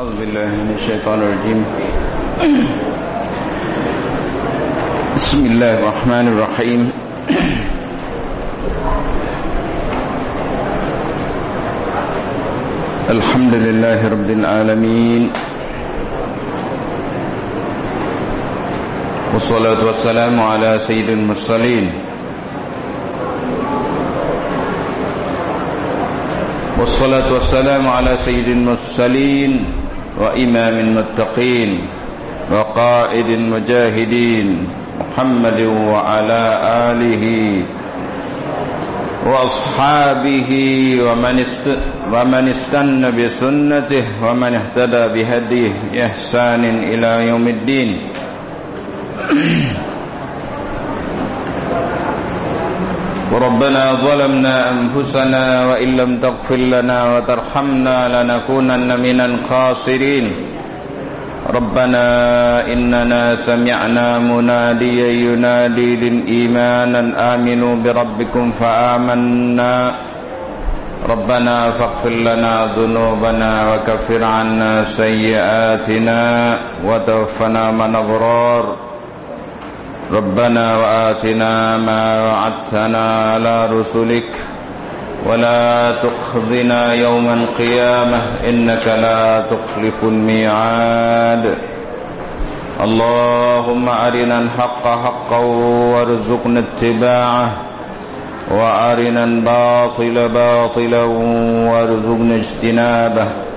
أعوذ بالله من الشيطان الرجيم. بسم الله الرحمن الرحيم. الحمد لله رب العالمين. والصلاة والسلام على سيد المرسلين. والصلاة والسلام على سيد المرسلين. وإمام المتقين وقائد المجاهدين محمد وعلى آله وأصحابه ومن ومن استنى بسنته ومن اهتدى بهديه إحسان إلى يوم الدين. وربنا ظلمنا أنفسنا وإن لم تغفر لنا وترحمنا لنكونن من الخاسرين ربنا إننا سمعنا مناديا ينادي للإيمان أن آمنوا بربكم فآمنا ربنا فاغفر لنا ذنوبنا وكفر عنا سيئاتنا وتوفنا من أبرار ربنا وآتنا ما وعدتنا على رسلك ولا تخذنا يوم القيامة إنك لا تخلف الميعاد. اللهم أرنا الحق حقا وارزقنا اتباعه وأرنا الباطل باطلا وارزقنا اجتنابه.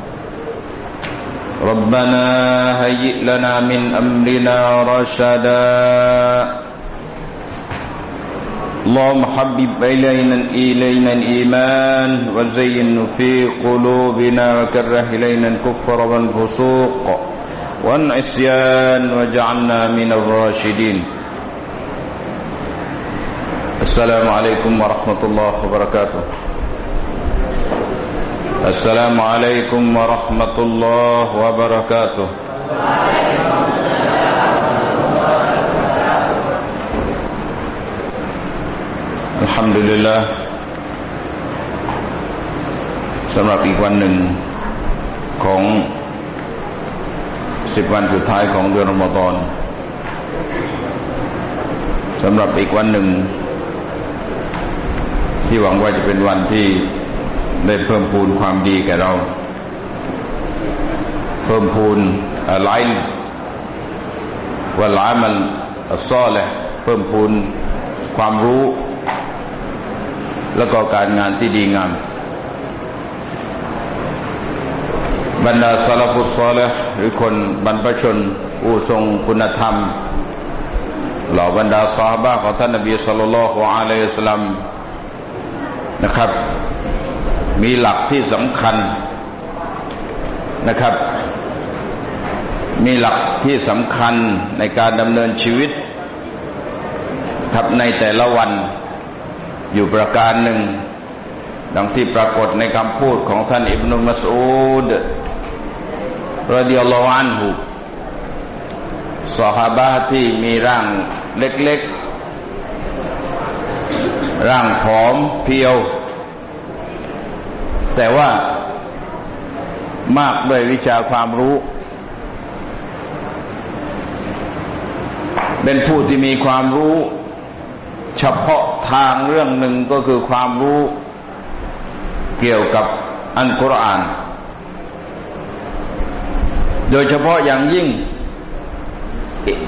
ربنا هيئ لنا من أمرنا رشدا. اللهم حبب إلينا إلينا الإيمان وزين في قلوبنا وكره إلينا الكفر والفسوق والعصيان واجعلنا من الراشدين. السلام عليكم ورحمة الله وبركاته. السلام عليكم ورحمة الله وبركاته الحمد لله สำหรับอีกวันหนึ่งของสิบวันสุดท้ายของเดือนรอมฎอนสำหรับอีกวันหนึ่ง ที่หวังว่าจะเป็นวันที่ ได้เพิ่มพูนความดีแก่เรา เพิ่มพูนอะไรว่าหลายมันซ้อแหละเพิ่มพูนความรู้ แล้วก็การงานที่ดีงามบรรดาสารพุทธซอลหรือคนบรรพชนผู้ทรงคุณธรรม เหล่าบรรดาสาบะของท่านนบีสุลต่านละฮ์อะลัยฮิสลามนะครับ มีหลักที่สำคัญนะครับ มีหลักที่สำคัญในการดำเนินชีวิตครับในแต่ละวันอยู่ประการหนึ่ง ดังที่ปรากฏในคำพูดของท่านอิบนุมัสอูดรดิยัลลอฮอันฮุสหาบะที่มีร่างเล็กๆ ร่างผอมเพียว แต่ว่ามากด้วยวิชาความรู้ เป็นผู้ที่มีความรู้ เฉพาะทางเรื่องหนึ่งก็คือความรู้เกี่ยวกับอันกุรอาน โดยเฉพาะอย่างยิ่ง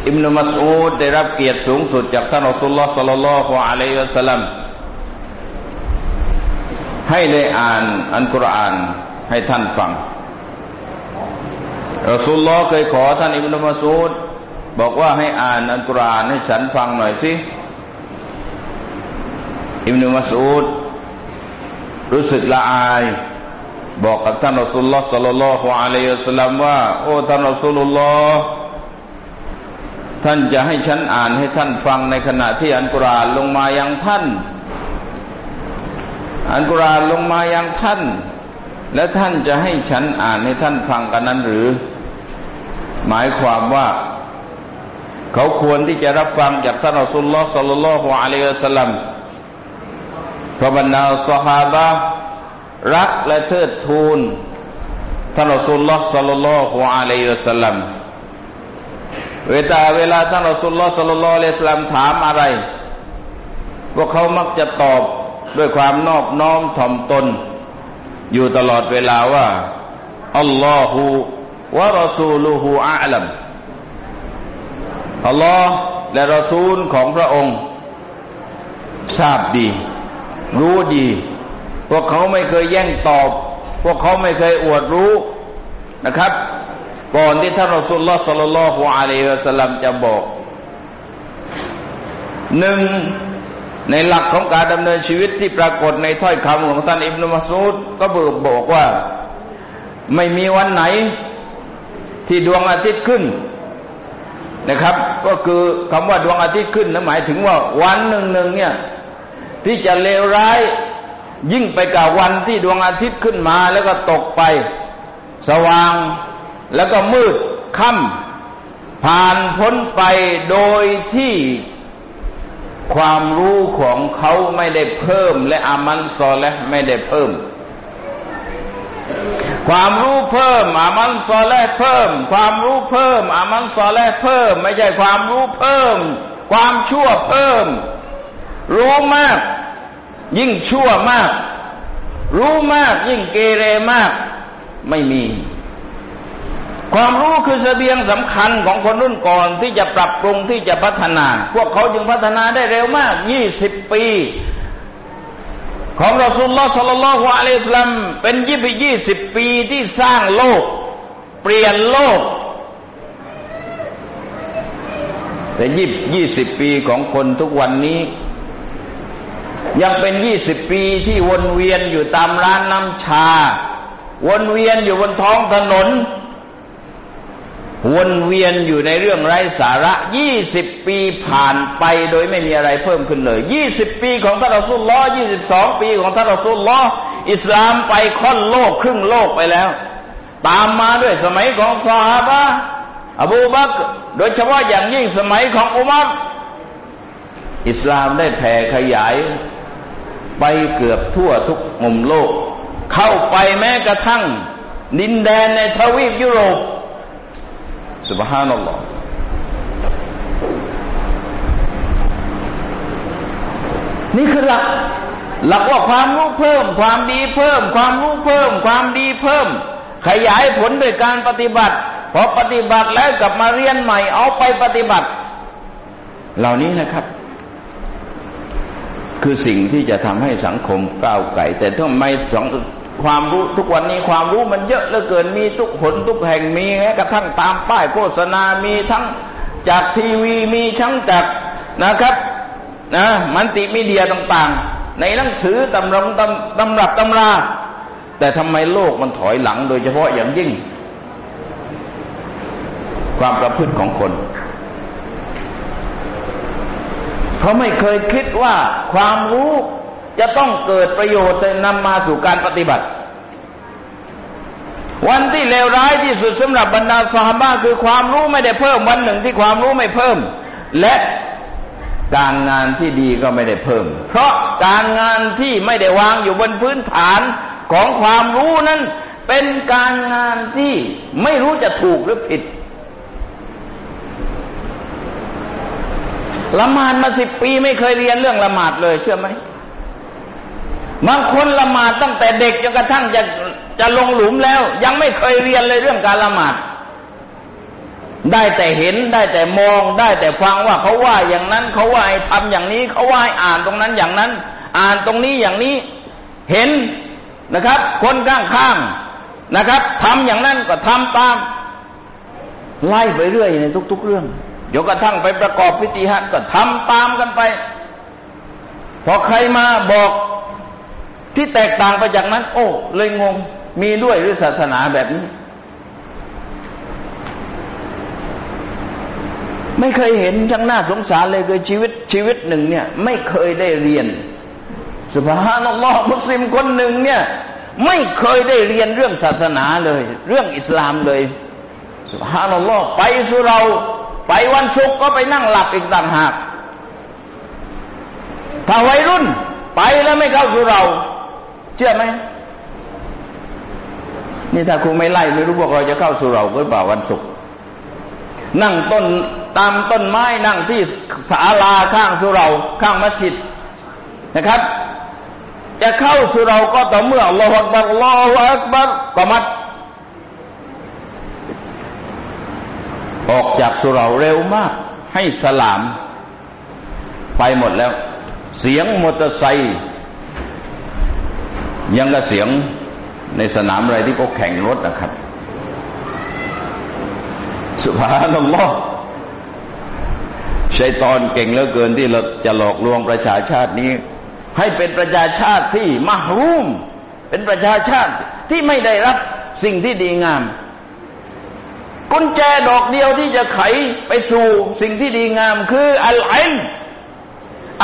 อิมนุมัสอูดได้รับเกียรติสูงสุดจากท่านอัสลลอฮ์สัลลัลลอฮุอะลัยฮิวะสัลลัม ให้ได้อ่านอันกุรอานให้ท่านฟังรอสุลลอเคยขอท่านอิบนุมัสูดบอกว่าให้อ่านอันกุรอานให้ฉันฟังหน่อยสิอิบนุมัสูดรู้สึกละอาย บอกกับท่านรอสุลลอฮ์สัลลัลลอฮุอะลัยฮิสลามว่า โอ้ท่านรอสุลลอฮ์ท่านจะให้ฉันอ่านให้ท่านฟังในขณะที่อันกุรอานลงมายังท่าน อันกุรานลงมายังท่าน และท่านจะให้ฉันอ่านให้ท่านฟังกันนั้นหรือ หมายความว่า เขาควรที่จะรับฟังจากท่านอัสุลลอฮ์สัลลัลลอฮุอะลัยฮิสลัมพระบรรดาสหาบะรักและเทิดทูนท่านอัสุลลอฮ์สัลลัลลอฮุอะลัยฮิวะสัลลัมเวลาเวลาท่านอัสุลลอฮ์สัลลัลลอฮุอะลัยฮิวะสัลลัมถามอะไรพวกเขามักจะตอบ ด้วยความนอบน้อมถ่อมตน อยู่ตลอดเวลาว่าอัลลอฮฺวะรอซูลูฮูอัลัมอัลลอฮ์และรอซูลของพระองค์ ทราบดี รู้ดี พวกเขาไม่เคยแย่งตอบ พวกเขาไม่เคยอวดรู้นะครับ ก่อนที่ท่านรอสุลลอฮ์สัลลัลลอฮุอะลัยฮิวะสัลลัมจะบอกหนึ่ง ในหลักของการดำเนินชีวิตที่ปรากฏในถ้อยคำของท่านอิบนุมัสูดก็บอกบอกว่า ไม่มีวันไหนที่ดวงอาทิตย์ขึ้นนะครับ ก็คือคำว่าดวงอาทิตย์ขึ้นนั้นหมายถึงว่าวันหนึ่งหนึ่งเนี่ย ที่จะเลวร้าย ยิ่งไปกับวันที่ดวงอาทิตย์ขึ้นมา แล้วก็ตกไป สว่าง แล้วก็มืดค่ำผ่านพ้นไปโดยที่ ความรู้ของเขาไม่ได้เพิ่ม และอามันซอและไม่ได้เพิ่ม ความรู้เพิ่มอามันซอและเพิ่ม ความรู้เพิ่มอามันซอและเพิ่ม ไม่ใช่ความรู้เพิ่ม ความชั่วเพิ่ม รู้มาก ยิ่งชั่วมาก รู้มากยิ่งเกเรมาก ไม่มี ความรู้คือเสบียงสำคัญของคนรุ่นก่อนที่จะปรับปรุงที่จะพัฒนา พวกเขาจึงพัฒนาได้เร็วมากยี่สิบปี ของรอสุลลอฮ์สัลลัลลอฮุอะลัยฮิสลามเป็นยี่สิบยี่สิบปีที่สร้างโลก เปลี่ยนโลกแต่ยี่ยี่สิบปีของคนทุกวันนี้ ยังเป็นยี่สิบปีที่วนเวียนอยู่ตามร้านน้ำชา วนเวียนอยู่บนท้องถนน วนเวียนอยู่ในเรื่องไร้สาระยี่สิบปีผ่านไปโดยไม่มีอะไรเพิ่มขึ้นเลยยี่สิบปีของท่านอัสุลลอยี่สิบสองปีของท่านอัสุลลออิสลามไปค่อนโลกครึ่งโลกไปแล้ว ตามมาด้วยสมัยของซาฮาบะอบูบักโดยเฉพาะอย่างยิ่งสมัยของอุมัรอิสลามได้แผ่ขยาย ไปเกือบทั่วทุกมุมโลก เข้าไปแม้กระทั่งดินแดนในทวีปยุโรป สุบฮานัลลอฮ์นี่คือหลัก หลักว่าความรู้เพิ่ม ความดีเพิ่ม ความรู้เพิ่ม ความดีเพิ่ม ขยายผลโดยการปฏิบัติพอปฏิบัติแล้วกลับมาเรียนใหม่ เอาไปปฏิบัติ เหล่านี้นะครับ คือสิ่งที่จะทำให้สังคมก้าวไกลแต่ถ้าไม่สัง ความรู้ทุกวันนี้ความรู้มันเยอะเหลือเกินมีทุกคนทุกแห่งมีแม้กระทั่งตามป้ายโฆษณามีทั้งจากทีวีมีทั้งจากนะครับนะมันติมีเดียต่างๆ ในหนังสือตำรงตำตำรับตำรา แต่ทำไมโลกมันถอยหลังโดยเฉพาะอย่างยิ่ง ความประพฤติของคนเขาไม่เคยคิดว่าความรู้ จะต้องเกิดประโยชน์นำมาสู่การปฏิบัติ วันที่เลวร้ายที่สุดสำหรับบรรดาสหบ้าคือความรู้ไม่ได้เพิ่มวันหนึ่งที่ความรู้ไม่เพิ่ม และการงานที่ดีก็ไม่ได้เพิ่ม เพราะการงานที่ไม่ได้วางอยู่บนพื้นฐานของความรู้นั้น เป็นการงานที่ไม่รู้จะถูกหรือผิดละหมาดมาสิบปีไม่เคยเรียนเรื่องละหมาดเลยเชื่อไหม บางคนละหมาดตั้งแต่เด็กจนกระทั่งจะจะลงหลุมแล้ว ยังไม่เคยเรียนเลยเรื่องการละหมาด ได้แต่เห็นได้แต่มองได้แต่ฟังว่าเขาว่าอย่างนั้นเขาว่าให้ทำอย่างนี้เขาว่าให้อ่านตรงนั้นอย่างนั้น อ่านตรงนี้อย่างนี้เห็นนะครับ คนข้างข้างนะครับทำอย่างนั้นก็ทำตาม ไล่ไปเรื่อยในทุก ๆ เรื่องจนกระทั่งไปประกอบพิธีฮัจก็ทำตามกันไป พอใครมาบอก ที่แตกต่างไปจากนั้น โอ้ เลยงง มีด้วยหรือศาสนาแบบนี้ ไม่เคยเห็นช่างน่าสงสารเลยคือชีวิตชีวิตหนึ่งเนี่ย ไม่เคยได้เรียนสุภาพนักลอมุสลิมคนหนึ่งเนี่ย ไม่เคยได้เรียนเรื่องศาสนาเลย เรื่องอิสลามเลยสุภาพนักลอไปสุเรา ไปวันศุกร์ก็ไปนั่งหลับอีกต่างหากถ้าวัยรุ่น ไปแล้วไม่เข้าสุเรา เชื่อไหมนี่ถ้าครูไม่ไล่ไม่รู้พวกเราจะเข้าสู่เราหรือเปล่าวันศุกร์นั่งต้นตามต้นไม้นั่งที่ศาลาข้างสุเราข้างมัสยิดนะครับ จะเข้าสู่เราก็ต่อเมื่ออัลอฮักบัรลอฮักบัรก็มัดออกจากสุเราเร็วมาก ให้สลาม ไปหมดแล้ว เสียงมอเตอร์ไซค์ ยังกับเสียงในสนามอะไรที่เขาแข่งรถนะครับ สุภานัลลอฮ์ชัยตอนเก่งเหลือเกินที่เราจะหลอกลวงประชาชาตินี้ ให้เป็นประชาชาติที่มหรูมเป็นประชาชาติที่ไม่ได้รับสิ่งที่ดีงาม กุญแจดอกเดียวที่จะไขไปสู่สิ่งที่ดีงาม คืออัลไอล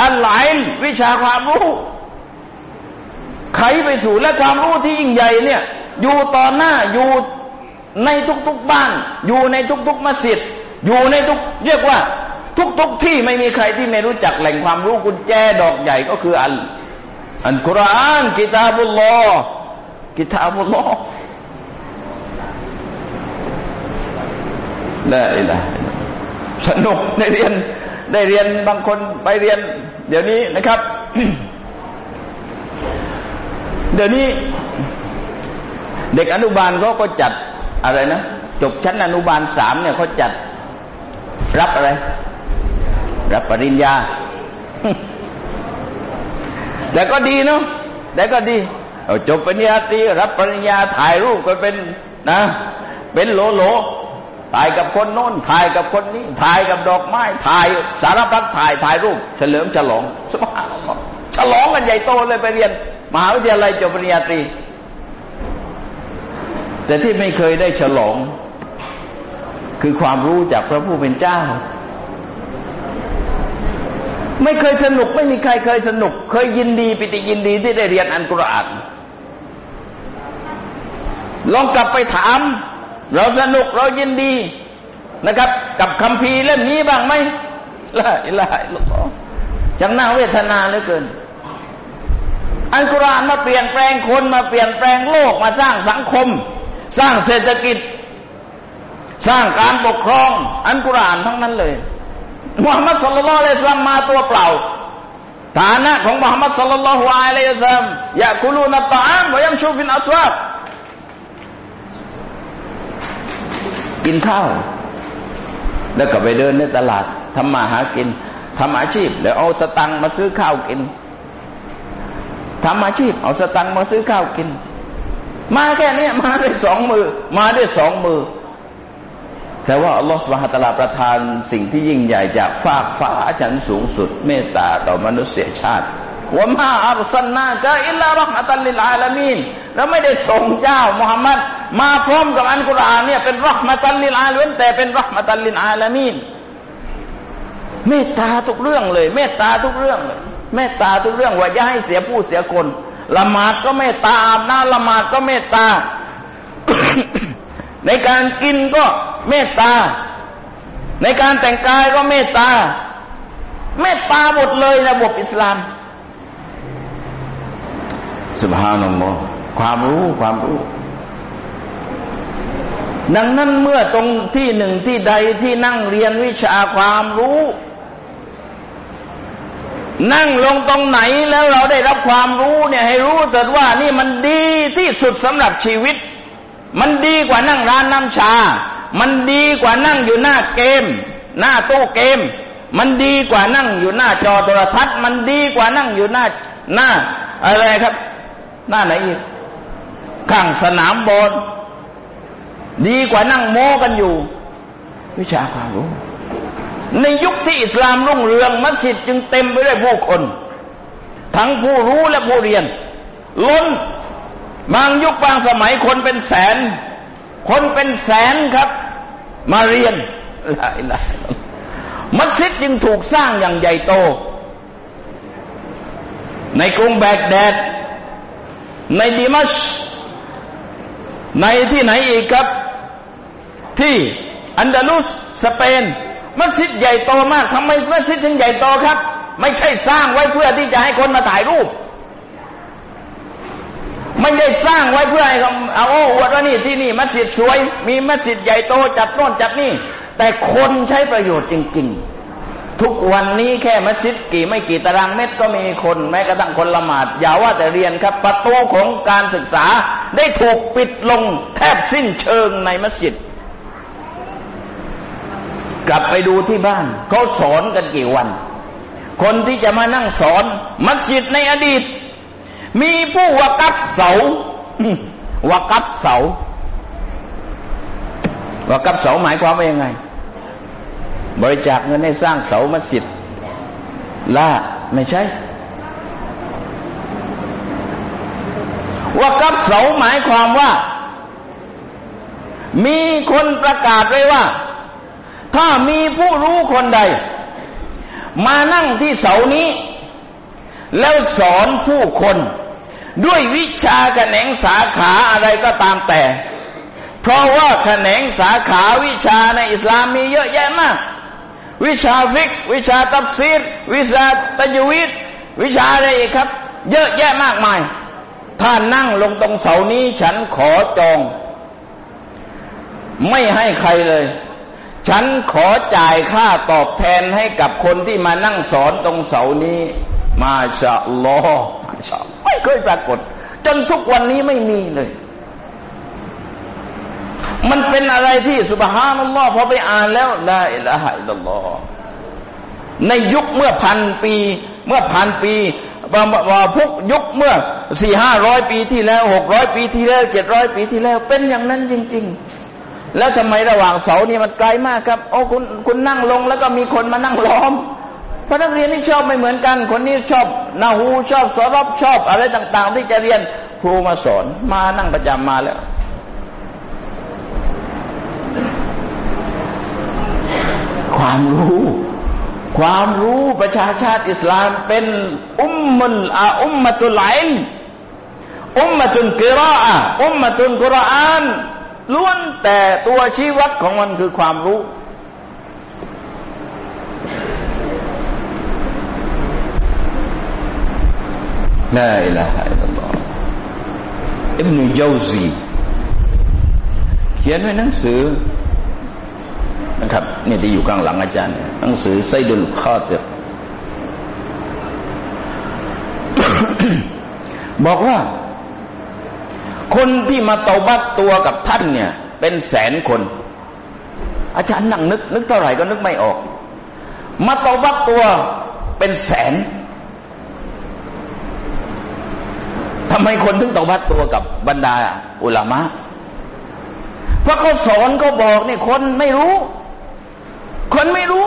อัลไอลวิชาความรู้ ไขไปสู่และความรู้ที่ยิ่งใหญ่เนี่ย อยู่ต่อหน้าอยู่ในทุกๆบ้าน อยู่ในทุกๆมัสยิดอยู่ในทุกเรียกว่า ทุกๆที่ไม่มีใครที่ไม่รู้จักแหล่งความรู้กุญแจดอกใหญ่ก็คืออัน อันกุรอานกิตาบุลลอกิตาบุลลอได้ละสนุกได้เรียนได้เรียนบางคนไปเรียน เดี๋ยวนี้นะครับ เดี๋ยวนี้ เด็กอนุบาลเขาก็จัดอะไรนะจบชั้นอนุบาลสามเนี่ยเขาจัดรับอะไร รับปริญญา แต่ก็ดีเนาะแต่ก็ดีเอาจบปริญญาตรีรับปริญญาถ่ายรูปก็เป็นนะ เป็นโหลโหลถ่ายกับคนโน้นถ่ายกับคนนี้ ถ่ายกับดอกไม้ถ่ายสารพัดถ่ายถ่ายรูป เฉลิมฉลองฉลองกันใหญ่โตเลยไปเรียน มหาวิทยาลัยจบปริญญาตรี แต่ที่ไม่เคยได้ฉลอง คือความรู้จากพระผู้เป็นเจ้า ไม่เคยสนุกไม่มีใครเคยสนุก เคยยินดี ปิติยินดีที่ได้เรียนอันกุรอานลองกลับไปถาม เราสนุกเรายินดีนะครับ กับคำพีเล่มนี้บ้างไหมละอิละอิละจังน่าเวทนาเหลือเกิน อัลกุรานมาเปลี่ยนแปลงคนมาเปลี่ยนแปลงโลกมาสร้างสังคม สร้างเศรษฐกิจ สร้างการปกครอง อัลกุรานทั้งนั้นเลยมุฮัมมัดสุลลัลเลสลัมมาตัวเปล่า ฐานะของมุฮัมมัดสุลลัลฮุอะลัยฮิสลามอยากคุลูนับตามวยัมชูฟินอัสวาบกินข้าว แล้วก็ไปเดินในตลาดทำมาหากินทำอาชีพ แล้วเอาสตังค์มาซื้อข้าวกิน ทำอาชีพ เอาสตังค์มาซื้อข้าวกิน มาแค่นี้มาได้สองมือ มาได้สองมือ แต่ว่าอัลลอฮฺ سبحانه وتعالى ประทานสิ่งที่ยิ่งใหญ่จากฟากฟ้าชั้นสูงสุด เมตตาต่อมนุษยชาติوما أرسلناك إلا رحمة للعالمين แล้วไม่ได้ส่งเจ้ามุฮัมมัดมาพร้อมกับอันกุรอานเนี่ยเป็นรหมตัลลิลอาลามีนแต่เป็นรหมตัลลิลอาลามีนเมตตาทุกเรื่องเลย เมตตาทุกเรื่องเลย เมตตาทุกเรื่องว่าอย่าให้เสียผู้เสียคนละหมาดก็เมตตาอาบน้ำละหมาดก็เมตตา ในการกินก็เมตตา ในการแต่งกายก็เมตตา เมตตาหมดเลยระบบอิสลามสุภาพนัลลอฮ์ความรู้ความรู้ ดังนั้นเมื่อตรงที่หนึ่งที่ใดที่นั่งเรียนวิชาความรู้ นั่งลงตรงไหนแล้วเราได้รับความรู้เนี่ยให้รู้เถิดว่านี่มันดีที่สุดสำหรับชีวิต มันดีกว่านั่งร้านน้ำชา มันดีกว่านั่งอยู่หน้าเกม หน้าโต๊ะเกม มันดีกว่านั่งอยู่หน้าจอโทรทัศน์ มันดีกว่านั่งอยู่หน้าหน้า อะไรครับ หน้าไหนอีกข้างสนามบอลดีกว่านั่งโม้กันอยู่ วิชาความรู้ ในยุคที่อิสลามรุ่งเรืองมัสยิดจึงเต็มไปด้วยผู้คน ทั้งผู้รู้และผู้เรียน ล้นบางยุคบางสมัยคนเป็นแสน คนเป็นแสนครับ มาเรียนหละละมัสยิดจึงถูกสร้างอย่างใหญ่โต ในกรุงแบกแดด ในดิมัช ในที่ไหนอีกครับ ที่อันดาลุสสเปน มัสยิดใหญ่โตมากทำไมมัสยิดถึงใหญ่โตครับ ไม่ใช่สร้างไว้เพื่อที่จะให้คนมาถ่ายรูป ไม่ได้สร้างไว้เพื่อให้เขาเอาโอ้อวดว่านี่ที่นี่มัสยิดสวย มีมัสยิดใหญ่โตจัดโน่นจัดนี่ แต่คนใช้ประโยชน์จริง ๆ ทุกวันนี้แค่มัสยิดกี่ไม่กี่ตารางเมตรก็มีคนแม้กระทั่งคนละหมาดอย่าว่าแต่เรียนครับ ประตูของการศึกษาได้ถูกปิดลงแทบสิ้นเชิงในมัสยิด กลับไปดูที่บ้านเขาสอนกันกี่วัน คนที่จะมานั่งสอน มัสยิดในอดีต มีผู้วกับเสาวกับเสาวกับเสาหมายความว่ายังไง บริจาคเงินให้สร้างเสามัสยิดล่าไม่ใช่วกับเสาหมายความว่า มีคนประกาศไว้ว่า ถ้ามีผู้รู้คนใด มานั่งที่เสานี้ แล้วสอนผู้คน ด้วยวิชาแขนงสาขาอะไรก็ตามแต่ เพราะว่าแขนงสาขาวิชาในอิสลามมีเยอะแยะมาก วิชาฟิก วิชาตับซีรวิชาตะจวิดวิชาอะไรอีกครับ เยอะแยะมากมาย ถ้านั่งลงตรงเสานี้ฉันขอจอง ไม่ให้ใครเลย ฉันขอจ่ายค่าตอบแทนให้กับคนที่มานั่งสอนตรงเสานี้ มาชาลอมาชาไม่เคยปรากฏ จนทุกวันนี้ไม่มีเลย มันเป็นอะไรที่สุบฮานัลลอฮ์พอไปอ่านแล้วลาอิละฮะอิลลอฮ์ในยุคเมื่อพันปี เมื่อพันปีว่าพวกยุคเมื่อสี่ห้าร้อยปีที่แล้วหกร้อยปีที่แล้วเจ็ดร้อยปีที่แล้ว เป็นอย่างนั้นจริง ๆ แล้วทำไมระหว่างเสานี่มันไกลมากครับ โอ้คุณคุณนั่งลงแล้วก็มีคนมานั่งล้อมเพราะนักเรียนนี่ชอบไม่เหมือนกัน คนนี้ชอบนาหูชอบสรบชอบอะไรต่าง ๆ ที่จะเรียนครูมาสอนมานั่งประจำมาแล้ว ความรู้ ความรู้ประชาชาติอิสลามเป็นอุมมุลอาอุมมะตุลไลนอุมมะตุนกิราออุมมะตุนกุรอาน ล้วนแต่ตัวชี้วัดของมันคือความรู้ ลาอิลาฮะอิลลัลลอฮอิบนุจาวซีเขียนไว้หนังสือนะครับนี่ที่อยู่ข้างหลังอาจารย์ หนังสือไซดุลคาติรบอกว่า คนที่มาเตาบัตตัวกับท่านเนี่ย เป็นแสนคน อาจารย์นั่งนึก นึกเท่าไหร่ก็นึกไม่ออก มาเตาบัตตัวเป็นแสนทำไมคนถึงเต้องวัดตัวกับบรรดาอุลามะเพราะเขาสอนเขาบอกเนี่ยคนไม่รู้ คนไม่รู้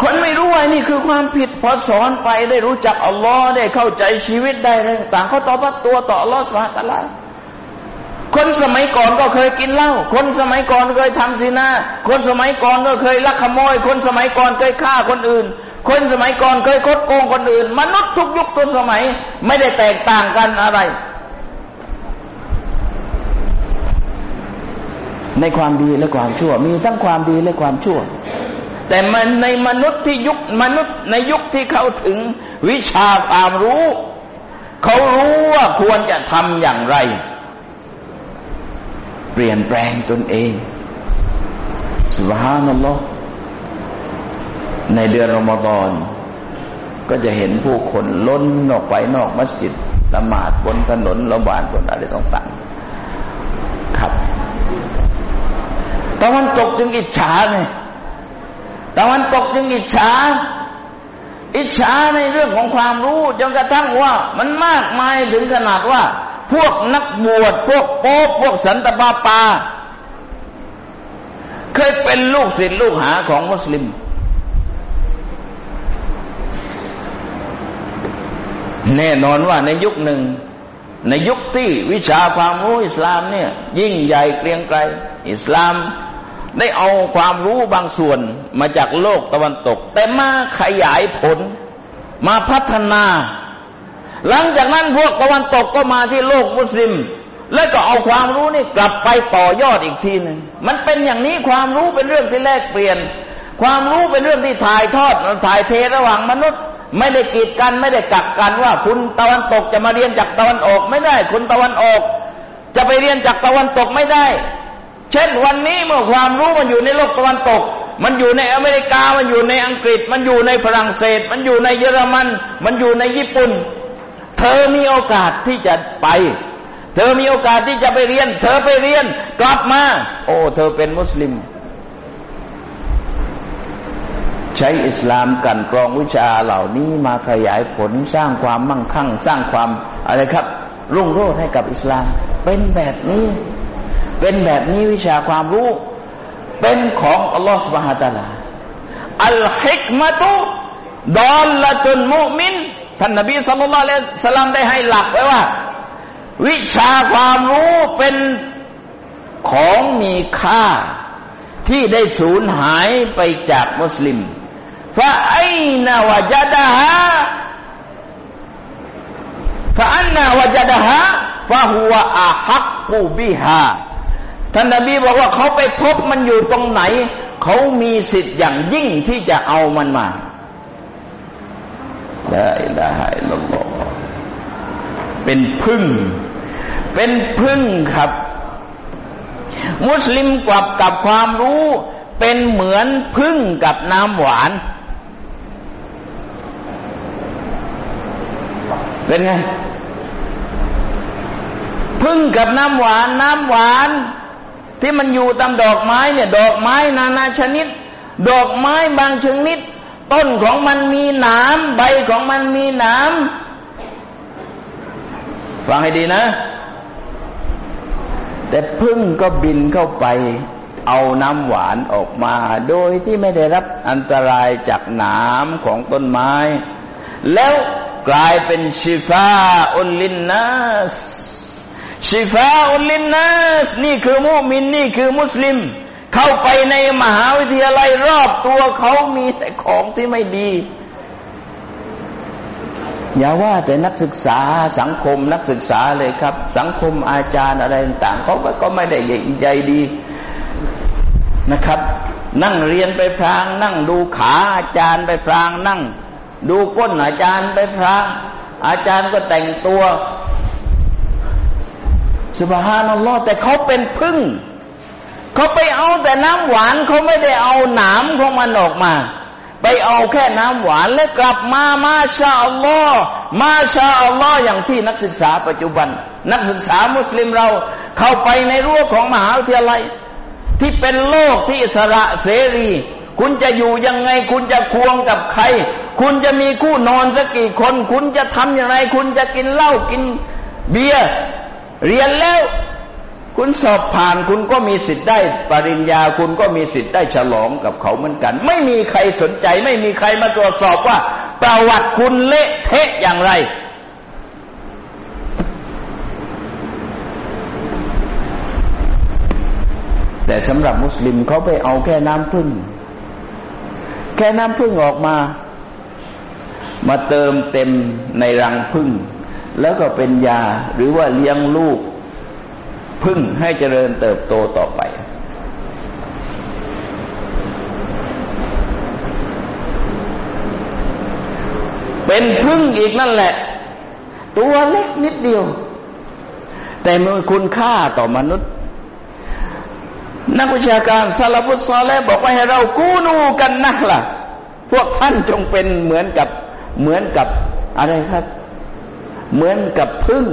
คนไม่รู้ว่านี่คือความผิดพอสอนไปได้รู้จักอัลลอฮ์ได้เข้าใจชีวิตได้อะไรต่างเขาตอบวัดตัวต่ออัลลอฮ์สุบฮตะลาคนสมัยก่อนก็เคยกินเหล้าคนสมัยก่อนเคยทำซีนาคนสมัยก่อนก็เคยลักขโมย คนสมัยก่อนเคยฆ่าคนอื่น คนสมัยก่อนเคยคดโกงคนอื่น มนุษย์ทุกยุคทุกสมัยไม่ได้แตกต่างกันอะไร ในความดีและความชั่ว มีทั้งความดีและความชั่ว แต่มันในมนุษย์ที่ยุคมนุษย์ในยุคที่เขาถึงวิชาความรู้ เขารู้ว่าควรจะทำอย่างไร เปลี่ยนแปลงตนเองสุบฮานัลลอฮ์ในเดือนรอมฎอนก็จะเห็นผู้คนล้นออกไปนอกมัสยิดละหมาดบนถนนระบานบนอะไรต่างๆครับตะวันตกจึงอิจฉาไง ตะวันตกจึงอิจฉา อิจฉาในเรื่องของความรู้จนกระทั่งว่ามันมากมายถึงขนาดว่า พวกนักบวชพวกโป๊พวกสันตปาปา เคยเป็นลูกศิษย์ลูกหาของมุสลิม แน่นอนว่าในยุคหนึ่ง ในยุคที่วิชาความรู้อิสลามเนี่ย ยิ่งใหญ่เกรียงไกรอิสลาม ได้เอาความรู้บางส่วนมาจากโลกตะวันตก แต่มาขยายผล มาพัฒนา หลังจากนั้นพวกตะวันตกก็มาที่โลกมุสลิม แล้วก็เอาความรู้นี่กลับไปต่อยอดอีกทีหนึ่งมันเป็นอย่างนี้ความรู้เป็นเรื่องที่แลกเปลี่ยน ความรู้เป็นเรื่องที่ถ่ายทอดถ่ายเทระหว่างมนุษย์ ไม่ได้กีดกันไม่ได้กักกันว่าคุณตะวันตกจะมาเรียนจากตะวันออกไม่ได้คุณตะวันออกจะไปเรียนจากตะวันตกไม่ได้ เช่นวันนี้เมื่อความรู้มันอยู่ในโลกตะวันตก มันอยู่ในอเมริกา มันอยู่ในอังกฤษ มันอยู่ในฝรั่งเศส มันอยู่ในเยอรมัน มันอยู่ในญี่ปุ่น เธอมีโอกาสที่จะไป เธอมีโอกาสที่จะไปเรียน เธอไปเรียน กลับมา โอ้ เธอเป็นมุสลิม ใช้อิสลามกันกรองวิชาเหล่านี้มาขยายผลสร้างความมั่งคั่ง สร้างความอะไรครับ รุ่งโรจน์ให้กับอิสลาม เป็นแบบนี้ เป็นแบบนี้วิชาความรู้ เป็นของอัลลอฮฺสุบฮฺตะลาอัลฮิกมะตุดอลละตุนมุมินท่านนบีสุลต่านละสลามได้ให้หลักไว้ว่า วิชาความรู้เป็นของมีค่า ที่ได้สูญหายไปจากมุสลิมฟาไอนาวจดะฮะฟาอันนาวจดะฮะฟาหัวอาฮักกูบิฮา ท่านนบีบอกว่าเขาไปพบมันอยู่ตรงไหน เขามีสิทธิ์อย่างยิ่งที่จะเอามันมาลาอิลาฮะอิลลัลลอเป็นพึ่ง เป็นพึ่งครับ มุสลิมกลับกับความรู้เป็นเหมือนพึ่งกับน้ำหวาน เป็นไงพึ่งกับน้ำหวาน น้ำหวาน ที่มันอยู่ตามดอกไม้เนี่ย ดอกไม้นานาชนิด ดอกไม้บางชนิด ต้นของมันมีหนามใบของมันมีหนามฟังให้ดีนะ แต่พึ่งก็บินเข้าไป เอาน้ำหวานออกมา โดยที่ไม่ได้รับอันตรายจากหนามของต้นไม้ แล้วกลายเป็นชิฟาอุลลินนัส ชิฟาอุลลินนัสนี่คือมุมินนี่คือมุสลิม เข้าไปในมหาวิทยาลัยรอบตัวเขามีแต่ของที่ไม่ดี อย่าว่าแต่นักศึกษาสังคมนักศึกษาเลยครับ สังคมอาจารย์อะไรต่างเขาก็ไม่ได้ใจดีนะครับ นั่งเรียนไปพลาง นั่งดูขาอาจารย์ไปพลาง นั่ง ดูก้นอาจารย์ไปพระอาจารย์ก็แต่งตัว สุภานัลลอฮ์แต่เขาเป็นพึ่งเขาไปเอาแต่น้ำหวานเขาไม่ได้เอาหนามของมันออกมา ไปเอาแค่น้ำหวานแล้วกลับมามาชาอัลลอฮ์มาชาอัลลอฮ์อย่างที่นักศึกษาปัจจุบัน นักศึกษามุสลิมเรา เข้าไปในรั้วของมหาวิทยาลัย ที่เป็นโลกที่อิสระเสรี คุณจะอยู่ยังไง คุณจะควงกับใคร คุณจะมีคู่นอนสักกี่คน คุณจะทำอย่างไร คุณจะกินเหล้ากินเบียร์ เรียนแล้ว คุณสอบผ่านคุณก็มีสิทธิ์ได้ปริญญา คุณก็มีสิทธิ์ได้ฉลองกับเขาเหมือนกัน ไม่มีใครสนใจ ไม่มีใครมาตรวจสอบว่า ประวัติคุณเละเทะอย่างไรแต่สำหรับมุสลิมเขาไปเอาแค่น้ำพึ่ง แค่น้ำพึ่งออกมา มาเติมเต็มในรังพึ่ง แล้วก็เป็นยาหรือว่าเลี้ยงลูกพึ่งให้เจริญเติบโตต่อไป เป็นพึ่งอีกนั่นแหละ ตัวเล็กนิดเดียว แต่มีคุณค่าต่อมนุษย์ นักวิชาการซาลาฟุตซอลและบอกว่าให้เรากู้นูกันนักล่ะ พวกท่านจงเป็นเหมือนกับเหมือนกับอะไรครับ เหมือนกับพึ่ง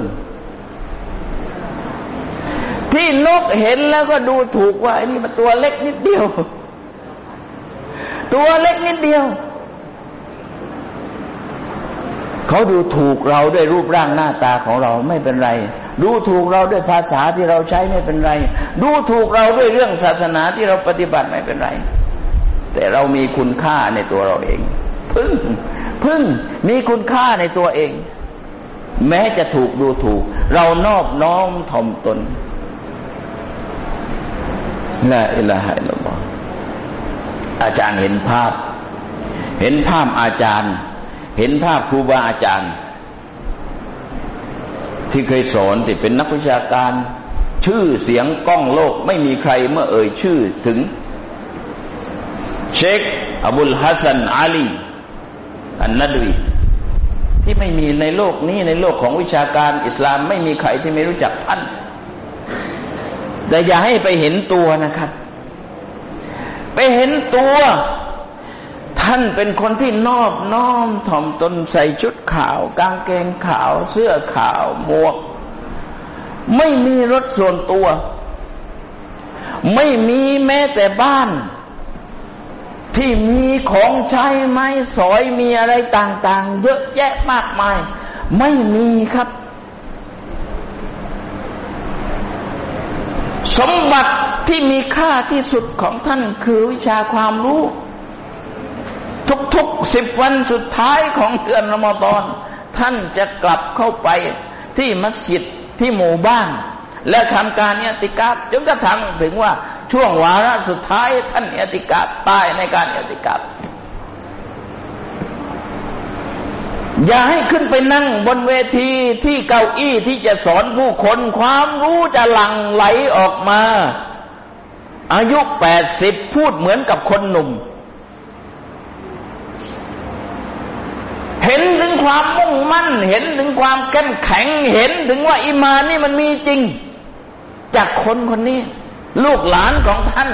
ที่นกเห็นแล้วก็ดูถูกว่าไอ้นี่มันตัวเล็กนิดเดียว ตัวเล็กนิดเดียว เขาดูถูกเราด้วยรูปร่างหน้าตาของเราไม่เป็นไร ดูถูกเราด้วยภาษาที่เราใช้ไม่เป็นไร ดูถูกเราด้วยเรื่องศาสนาที่เราปฏิบัติไม่เป็นไร แต่เรามีคุณค่าในตัวเราเอง พึ่ง พึ่งมีคุณค่าในตัวเอง แม้จะถูกดูถูก เรานอบน้อมถ่อมตนละอิละฮะอิลลอฮอาจารย์เห็นภาพ เห็นภาพอาจารย์ เห็นภาพครูบาอาจารย์ ที่เคยสอนที่เป็นนักวิชาการ ชื่อเสียงก้องโลกไม่มีใครเมื่อเอ่ยชื่อถึง เชคอบุลฮัสซันอาลีอันนัดวี ที่ไม่มีในโลกนี้ในโลกของวิชาการอิสลามไม่มีใครที่ไม่รู้จักท่าน แต่อย่าให้ไปเห็นตัวนะครับ ไปเห็นตัว ท่านเป็นคนที่นอบน้อมถ่อมตนใส่ชุดขาว กางเกงขาว เสื้อขาวหมวก ไม่มีรถส่วนตัว ไม่มีแม้แต่บ้าน ที่มีของใช้ไม้สอยมีอะไรต่างๆ เยอะแยะมากมาย ไม่มีครับ สมบัติที่มีค่าที่สุดของท่านคือวิชาความรู้ ทุกๆสิบวันสุดท้ายของเดือนรอมฎอน ท่านจะกลับเข้าไปที่มัสยิดที่หมู่บ้าน และทำการเนี่ยติกาจนกระทั่งถึงว่า ช่วงวาระสุดท้ายท่านเนติกาตายในการเนติกาอย่าให้ขึ้นไปนั่งบนเวทีที่เก้าอี้ที่จะสอนผู้คนความรู้จะหลั่งไหลออกมา อายุแปดสิบพูดเหมือนกับคนหนุ่ม เห็นถึงความมุ่งมั่น เห็นถึงความเข้มแข็งเห็นถึงว่าอิมานนี่มันมีจริง จากคนคนนี้ ลูกหลานของท่าน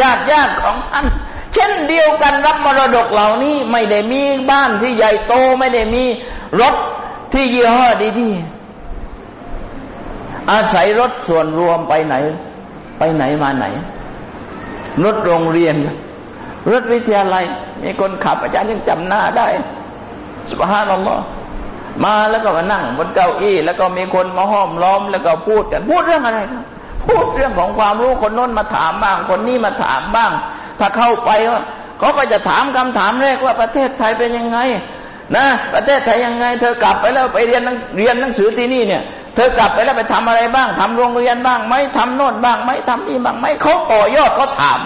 ญาติญาติของท่าน เช่นเดียวกันรับมรดกเหล่านี้ไม่ได้มีบ้านที่ใหญ่โตไม่ได้มีรถที่ยี่ห้อดีที่อาศัยรถส่วนรวมไปไหน ไปไหนมาไหน รถโรงเรียน รถวิทยาลัย มีคนขับอาจารย์ยังจำหน้าได้สุภาพนัลลอฮ์มาแล้วก็มานั่งบนเก้าอี้ แล้วก็มีคนมาห้อมล้อมแล้วก็พูดกันพูดเรื่องอะไรครับ พูดเรื่องของความรู้คนโน้นมาถามบ้าง คนนี้มาถามบ้าง ถ้าเข้าไปเขาก็จะถามคำถามแรกว่าประเทศไทยเป็นยังไง นะ ประเทศไทยยังไง เธอกลับไปแล้วไปเรียนเรียนหนังสือที่นี่เนี่ย เธอกลับไปแล้วไปทำอะไรบ้างทำโรงเรียนบ้างไหมทำโน่นบ้างไหมทำนี่บ้างไหมเขาต่อยอดเขาถาม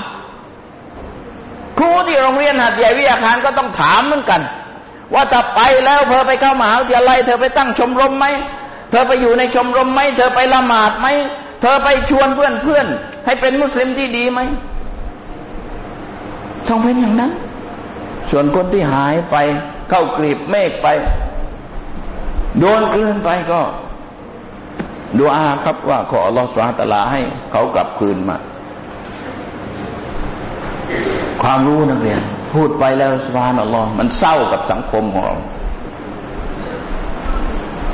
ครูที่โรงเรียนหัดใหญ่วิทยาคารก็ต้องถามเหมือนกัน ว่าถ้าไปแล้วเธอไปเข้ามหาวิทยาลัยเธอไปตั้งชมรมไหม เธอไปอยู่ในชมรมไหมเธอไปละหมาดไหมเธอไปชวนเพื่อนเพื่อนให้เป็นมุสลิมที่ดีไหมต้องเป็นอย่างนั้น ส่วนคนที่หายไป เข้ากรีบเมฆไป โดนกลืนไปก็ดูอาครับว่าขออัลลอฮฺสุาตลาให้เขากลับคืนมา ความรู้นักเรียน พูดไปแล้วสุภานัลลอฮ์มันเศร้ากับสังคมของเรา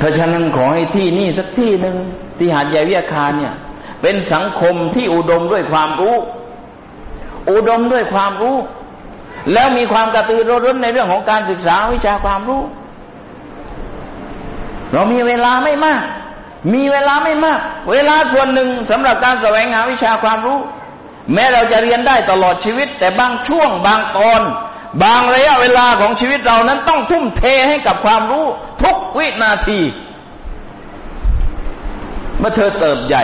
ราะฉะนั้นขอให้ที่นี่สักที่หนึ่งที่หาดใหญ่วิทยาคารเนี่ย เป็นสังคมที่อุดมด้วยความรู้ อุดมด้วยความรู้ แล้วมีความกระตือรือร้นในเรื่องของการศึกษาวิชาความรู้ เรามีเวลาไม่มาก มีเวลาไม่มาก เวลาส่วนหนึ่งสำหรับการแสวงหาวิชาความรู้ แม้เราจะเรียนได้ตลอดชีวิต แต่บางช่วงบางตอน บางระยะเวลาของชีวิตเรานั้นต้องทุ่มเทให้กับความรู้ทุกวินาที เมื่อเธอเติบใหญ่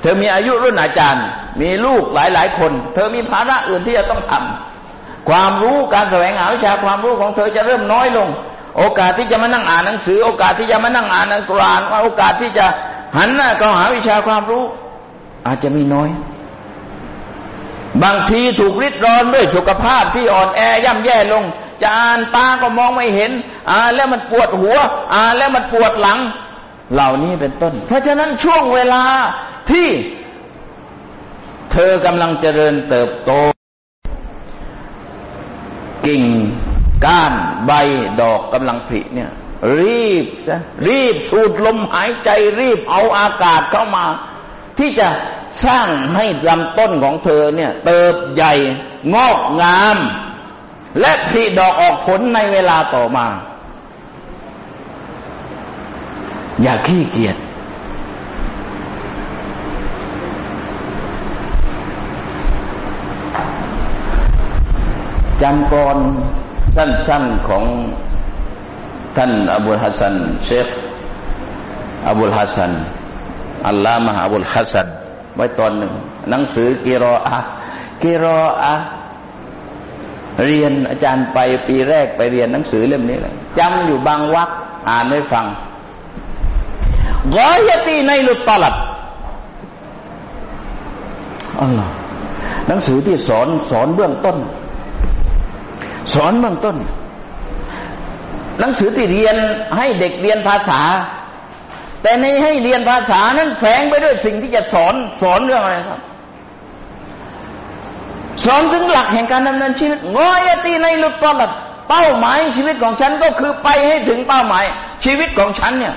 เธอมีอายุรุ่นอาจารย์ มีลูกหลายๆคน เธอมีภาระอื่นที่จะต้องทำความรู้การแสวงหาวิชาความรู้ของเธอจะเริ่มน้อยลง โอกาสที่จะมานั่งอ่านหนังสือ โอกาสที่จะมานั่งอ่านอัลกุรอานโอกาสที่จะหันหน้าเข้าหาวิชาความรู้ อาจจะมีน้อย บางทีถูกริดรอนด้วยสุขภาพที่อ่อนแอย่ำแย่ลงจะอ่านตาก็มองไม่เห็น อ่านแล้วมันปวดหัว อ่านแล้วมันปวดหลัง เหล่านี้เป็นต้น เพราะฉะนั้นช่วงเวลาที่เธอกำลังเจริญเติบโต กิ่งก้านใบดอกกำลังผลิเนี่ย รีบจะรีบสูดลมหายใจรีบเอาอากาศเข้ามา ที่จะ สร้างให้ลำต้นของเธอเนี่ย เติบใหญ่ งอกงาม และผลิดอกออกผลในเวลาต่อมา อย่าขี้เกียจจำกลอนสั้นๆของท่านอบุลฮัสซันเชคอบุลฮัสซันอัลลอฮ์มหาบุลฮัสซัน ไว้ตอนหนึ่ง หนังสือกิรออะกิรออะเรียนอาจารย์ไปปีแรกไปเรียนหนังสือเล่มนี้เลยจำอยู่บางวักอ่านไม่ฟังกอยตีในลุตลับอัลลอฮ์หนังสือที่สอนสอนเบื้องต้น สอนเบื้องต้น หนังสือที่เรียนให้เด็กเรียนภาษา แต่ในให้เรียนภาษานั้นแฝงไปด้วยสิ่งที่จะสอนสอนเรื่องอะไรครับ สอนถึงหลักแห่งการดำเนินชีวิตงอยตีในลุตตลับเป้าหมายชีวิตของฉันก็คือไปให้ถึงเป้าหมาย ชีวิตของฉันเนี่ย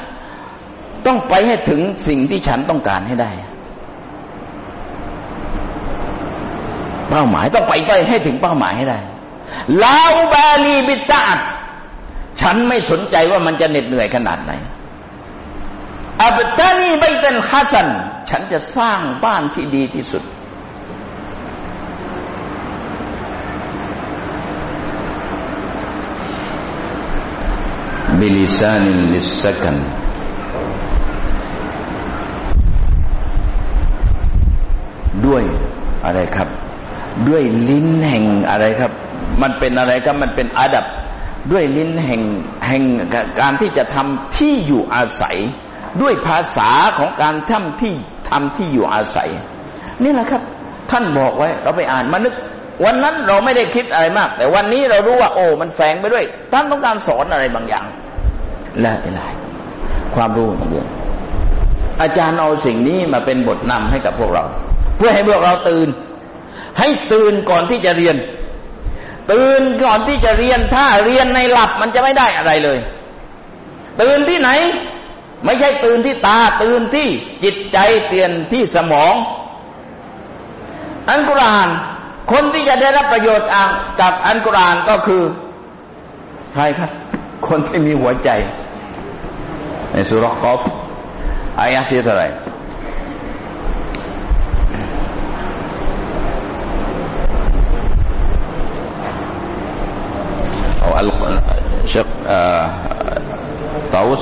ต้องไปให้ถึงสิ่งที่ฉันต้องการให้ได้ เป้าหมายต้องไปไปให้ถึงเป้าหมายให้ได้ลาอุบาลีบิตาฉันไม่สนใจว่ามันจะเหน็ดเหนื่อยขนาดไหน อับตานีไม่เป็นฮัสัน ฉันจะสร้างบ้านที่ดีที่สุด บิลิซานิลิสกันด้วยอะไรครับ ด้วยลิ้นแห่งอะไรครับ มันเป็นอะไรครับ มันเป็นอาดับ ด้วยลิ้นแห่งแห่งการที่จะทำที่อยู่อาศัย ด้วยภาษาของการทำที่ทำที่อยู่อาศัย นี่แหละครับ ท่านบอกไว้ เราไปอ่านมานึก วันนั้นเราไม่ได้คิดอะไรมาก แต่วันนี้เรารู้ว่า โอ้ มันแฝงไปด้วย ท่านต้องการสอนอะไรบางอย่างและอะไรความรู้ของเรื่องอาจารย์เอาสิ่งนี้มาเป็นบทนำให้กับพวกเรา เพื่อให้พวกเราตื่น ให้ตื่นก่อนที่จะเรียน ตื่นก่อนที่จะเรียนถ้าเรียนในหลับมันจะไม่ได้อะไรเลย ตื่นที่ไหน ไม่ใช่ตื่นที่ตาตื่นที่จิตใจเตือนที่สมอง อันกุราน คนที่จะได้รับประโยชน์จากอันกุรานก็คือใช่ครับ คนที่มีหัวใจ ในสุรกอบอายะที่เท่าไหร่เอัลชกเอ่อตาอุส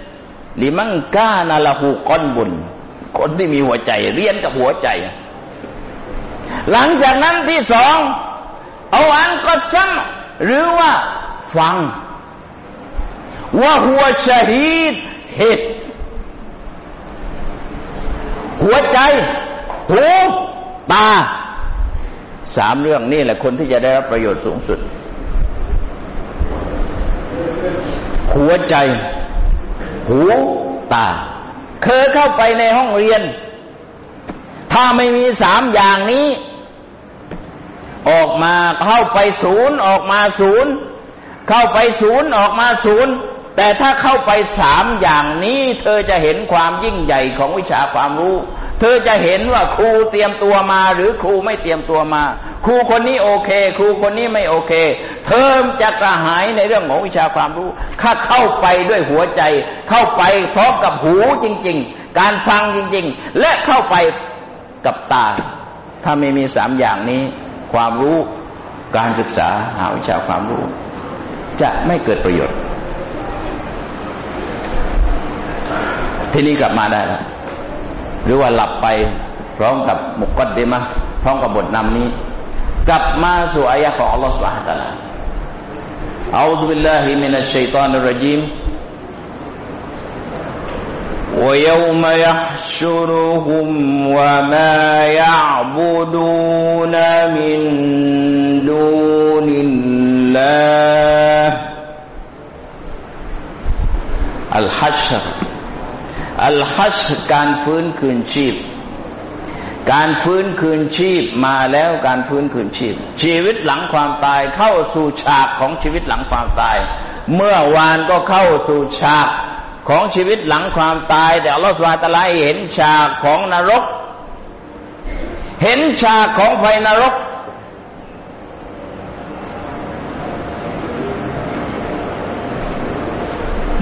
ลิมังกานาละหูก้อนบุญ คนที่มีหัวใจ เรียนกับหัวใจ หลังจากนั้นที่สองเอาอันก็ซ้ำหรือว่าฟัง ว่าหัวชฮีดเหตุหัวใจ หูตาสามเรื่องนี่แหละคนที่จะได้รับประโยชน์สูงสุด หัวใจ หูตาเคยเข้าไปในห้องเรียน ถ้าไม่มีสามอย่างนี้ ออกมาเข้าไปศูนย์ออกมาศูนย์ เข้าไปศูนย์ออกมาศูนย์ แต่ถ้าเข้าไปสามอย่างนี้ เธอจะเห็นความยิ่งใหญ่ของวิชาความรู้ เธอจะเห็นว่าครูเตรียมตัวมาหรือครูไม่เตรียมตัวมา ครูคนนี้โอเค ครูคนนี้ไม่โอเค เธอจะกระหายในเรื่องของวิชาความรู้ถ้าเข้าไปด้วยหัวใจ เข้าไปพร้อมกับหูจริง ๆ การฟังจริง ๆ และเข้าไปกับตา ถ้าไม่มีสามอย่างนี้ ความรู้การศึกษาหาวิชาความรู้ จะไม่เกิดประโยชน์ ทีนี้กลับมาได้แล้วหรือว่าหลับไปพร้อมกับมุกกดีมะพร้อมกับบทนำนี้ กลับมาสู่อายะของอัลลอฮฺสุบฮฺตะลาอูซุบิลลาฮิมินัชชัยตานุรจีม ويوم يحشرهم وما يعبدون من دون الله الحشر อัลฮัชการฟื้นคืนชีพ การฟื้นคืนชีพมาแล้วการฟื้นคืนชีพ ชีวิตหลังความตายเข้าสู่ฉากของชีวิตหลังความตาย เมื่อวานก็เข้าสู่ฉากของชีวิตหลังความตาย แต่อัลลอฮฺสุบตะลาเห็นฉากของนรก เห็นฉากของไฟนรก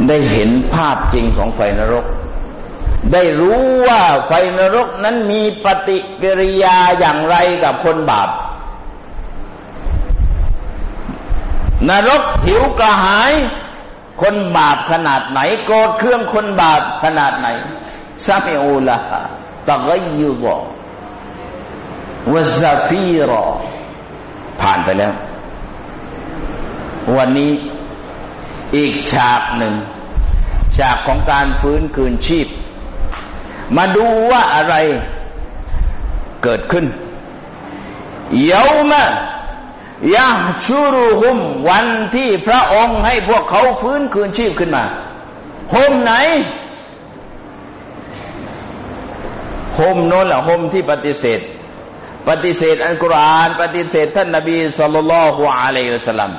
ได้เห็นภาพจริงของไฟนรก ได้รู้ว่าไฟนรกนั้นมีปฏิกิริยาอย่างไรกับคนบาป นรกหิวกระหาย คนบาปขนาดไหน โกรธเครื่องคนบาปขนาดไหนซาเมอูละตะกยุบวะซาฟีรอผ่านไปแล้ว วันนี้อีกฉากหนึ่ง ฉากของการฟื้นคืนชีพ มาดูว่าอะไรเกิดขึ้นเยาวมายาชูรุหุมวันที่พระองค์ให้พวกเขาฟื้นคืนชีพขึ้นมาโฮมไหนโฮมโน้นแหละโฮมที่ปฏิเสธ ปฏิเสธอัลกุรอานปฏิเสธท่านนบีสุลต่านละฮ์อะลัยฮิสลัม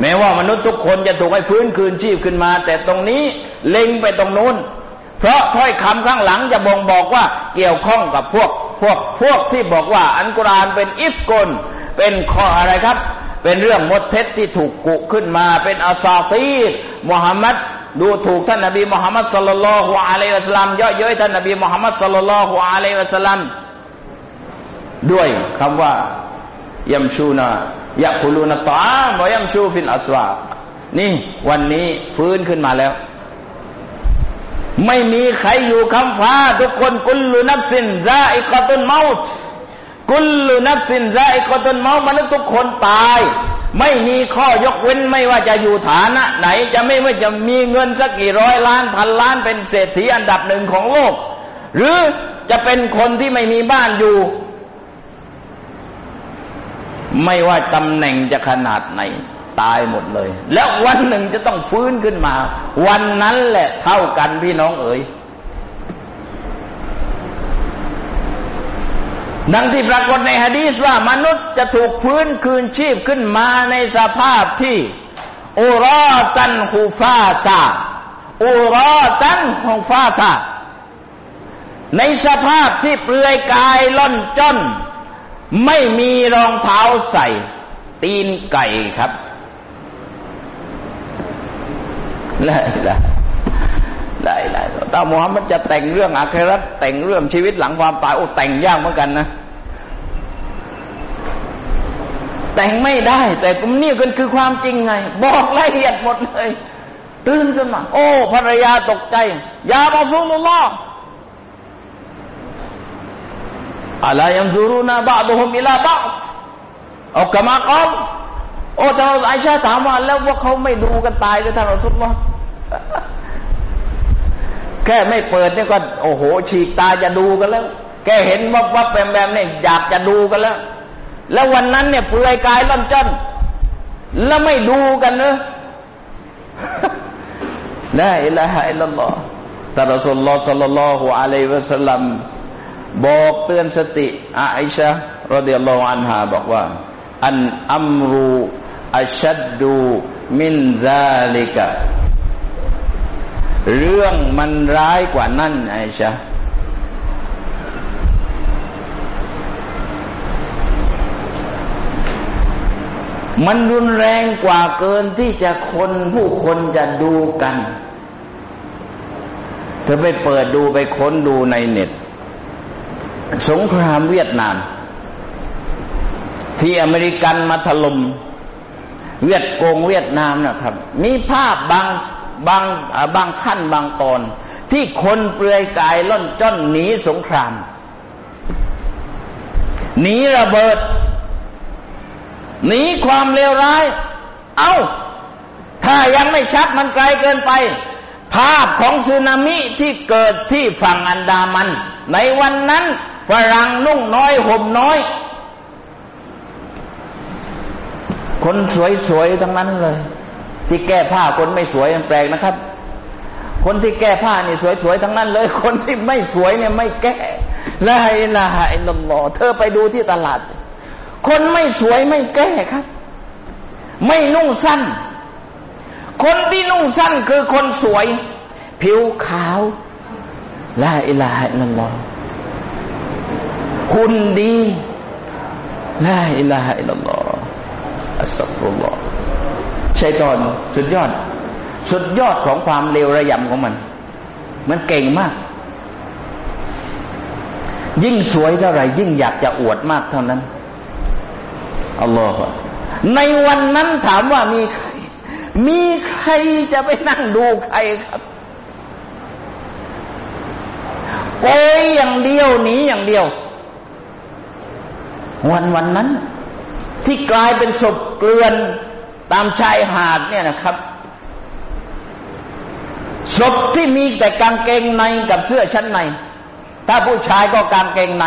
แม้ว่ามนุษย์ทุกคนจะถูกให้ฟื้นคืนชีพขึ้นมา แต่ตรงนี้เล็งไปตรงนู้น เพราะถ้อยคำข้างหลังจะบ่งบอกว่าเกี่ยวข้องกับพวกพวกพวกที่บอกว่าอันกุรานเป็นอิฟกลเป็นข้ออะไรครับ เป็นเรื่องมดเท็จที่ถูกกุขึ้นมาเป็นอาซาตีมุฮัมมัดดูถูกท่านนบีมุฮัมมัดสลลัลฮุอะลัยฮิสลามเยอะเย้ยท่านนบีมุฮัมมัดสลลัลฮุอะลัยฮิสลามด้วยคำว่ายัมชูนายะคุลูนตามวยัมชูฟินอัสวานี่วันนี้ฟื้นขึ้นมาแล้ว ไม่มีใครอยู่คำฟ้า ทุกคนกุลลุนับสินซาอิกตุนเมาต์กุลลุนับสินซาอิกตุนเมาต์มนุษย์ทุกคนตาย ไม่มีข้อยกเว้นไม่ว่าจะอยู่ฐานะ ไหนจะไม่ว่าจะมีเงินสักกี่ร้อยล้านพันล้านเป็นเศรษฐีอันดับหนึ่งของโลก หรือจะเป็นคนที่ไม่มีบ้านอยู่ ไม่ว่าตำแหน่งจะขนาดไหน ตายหมดเลย แล้ววันหนึ่งจะต้องฟื้นขึ้นมา วันนั้นแหละเท่ากันพี่น้องเอ๋ยดังที่ปรากฏในฮะดีษว่ามนุษย์จะถูกฟื้นคืนชีพขึ้นมาในสภาพที่อุรอตันฮูฟาตาอุรอตันฮูฟาตาในสภาพที่เปลือยกายล่อนจ้อนไม่มีรองเท้าใส่ ตีนไก่ครับ ละละได้ได้ตามุฮัมมัดจะแต่งเรื่องอาคราแต่งเรื่องชีวิตหลังความตายโอ้แต่งยากเหมือนกันนะแต่งไม่ได้ แต่กุมนี่ก็คือความจริงไง บอกละเอียดหมดเลย ตื่นขึ้นมา โอ้ภรรยาตกใจ ยาบาซุลลอฮอัลายังซูรุนาบาดุฮุมิลาบาดเอากมาก โอ้ท่าไอชาถามว่าแล้วว่าเขาไม่ดูกันตายเลยท่านอัสุลลอฮ์แค่ไม่เปิดเนี่ยก็ โอ้โห ฉีกตาจะดูกันแล้ว แกเห็นว่าว่าแปมแปมเนี่ยอยากจะดูกันแล้ว แล้ววันนั้นเนี่ยเปลือยกายล่อนจ้อนแล้วไม่ดูกันเนอะละอิละฮะอิลลัลลอฮ์ตารัสุลลอสัลลัลลอฮุอะลัยวะสัลลัมบอกเตือนสติอาอิชะรดิยัลลอฮุอันฮาบอกว่า อันอัมรู อัชัดดูมินซาลิกะเรื่องมันร้ายกว่านั้นไอชะมันรุนแรงกว่าเกินที่จะคนผู้คนจะดูกัน เธอไปเปิดดูไปค้นดูในเน็ต สงครามเวียดนาม ที่อเมริกันมาถล่ม เวียดโกงเวียดนามนะครับ มีภาพบางบางบางขั้นบางตอน ที่คนเปลือยกายล่อนจ้อนหนีสงครามหนีระเบิดหนีความเลวร้าย เอา้า ถ้ายังไม่ชัดมันไกลเกินไป ภาพของสึนามิที่เกิดที่ฝั่งอันดามัน ในวันนั้นฝรั่งนุ่งน้อยห่มน้อย คนสวยๆทั้งนั้นเลย ที่แก้ผ้าคนไม่สวยแปลกนะครับ คนที่แก้ผ้านี่สวยๆทั้งนั้นเลย คนที่ไม่สวยเนี่ยไม่แก้ละอิละฮะอิลลัลลอฮเธอไปดูที่ตลาด คนไม่สวยไม่แก้ครับ ไม่นุ่งสั้น คนที่นุ่งสั้นคือคนสวย ผิวขาวละอิละฮะอิลลัลลอฮคุณดีลาอิลาฮะอิลลัลลอฮ์ อัสสัฟุลลอฮ์ชัยตอนสุดยอด สุดยอดของความเลวระยำของมัน มันเก่งมาก ยิ่งสวยเท่าไหร่ยิ่งอยากจะอวดมากเท่านั้นอัลลอฮ์ในวันนั้นถามว่ามีใคร มีใครจะไปนั่งดูใครครับโกยอย่างเดียวหนีอย่างเดียว วันวันนั้น ที่กลายเป็นศพเกลื่อนตามชายหาดเนี่ยนะครับศพที่มีแต่กางเกงในกับเสื้อชั้นใน ถ้าผู้ชายก็กางเกงใน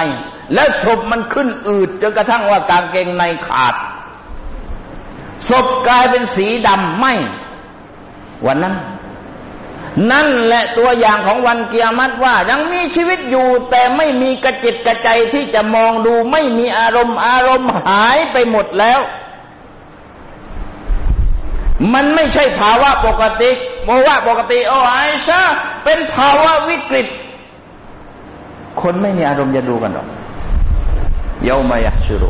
แล้วศพมันขึ้นอืดจนกระทั่งว่ากางเกงในขาดศพกลายเป็นสีดำไหมวันนั้น นั่นแหละตัวอย่างของวันเกียรติว่า ยังมีชีวิตอยู่ แต่ไม่มีกระจิตกระใจที่จะมองดู ไม่มีอารมณ์อารมณ์หายไปหมดแล้ว มันไม่ใช่ภาวะปกติโมวะปกติโอ้ไอชาเป็นภาวะวิกฤต คนไม่มีอารมณ์จะดูกันหรอกเยามายาชุรุ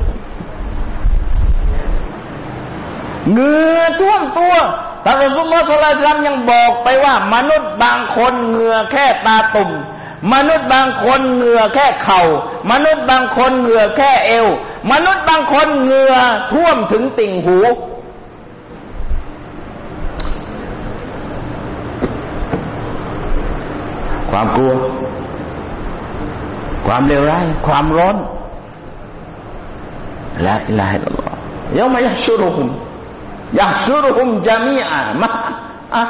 เงือท่วมตัว ท่านรสุลลอฮฺสุลตัมยังบอกไปว่า มนุษย์บางคนเหงื่อแค่ตาตุ่มมนุษย์บางคนเหงื่อแค่เข่า มนุษย์บางคนเหงื่อแค่เอว มนุษย์บางคนเหงื่อท่วมถึงติ่งหู ความกลัว ความเลวร้าย ความร้อนละอิลาฮิลลอฮ์ยามยัชุรุฮุม ยัชุรุมจามีอามาอะ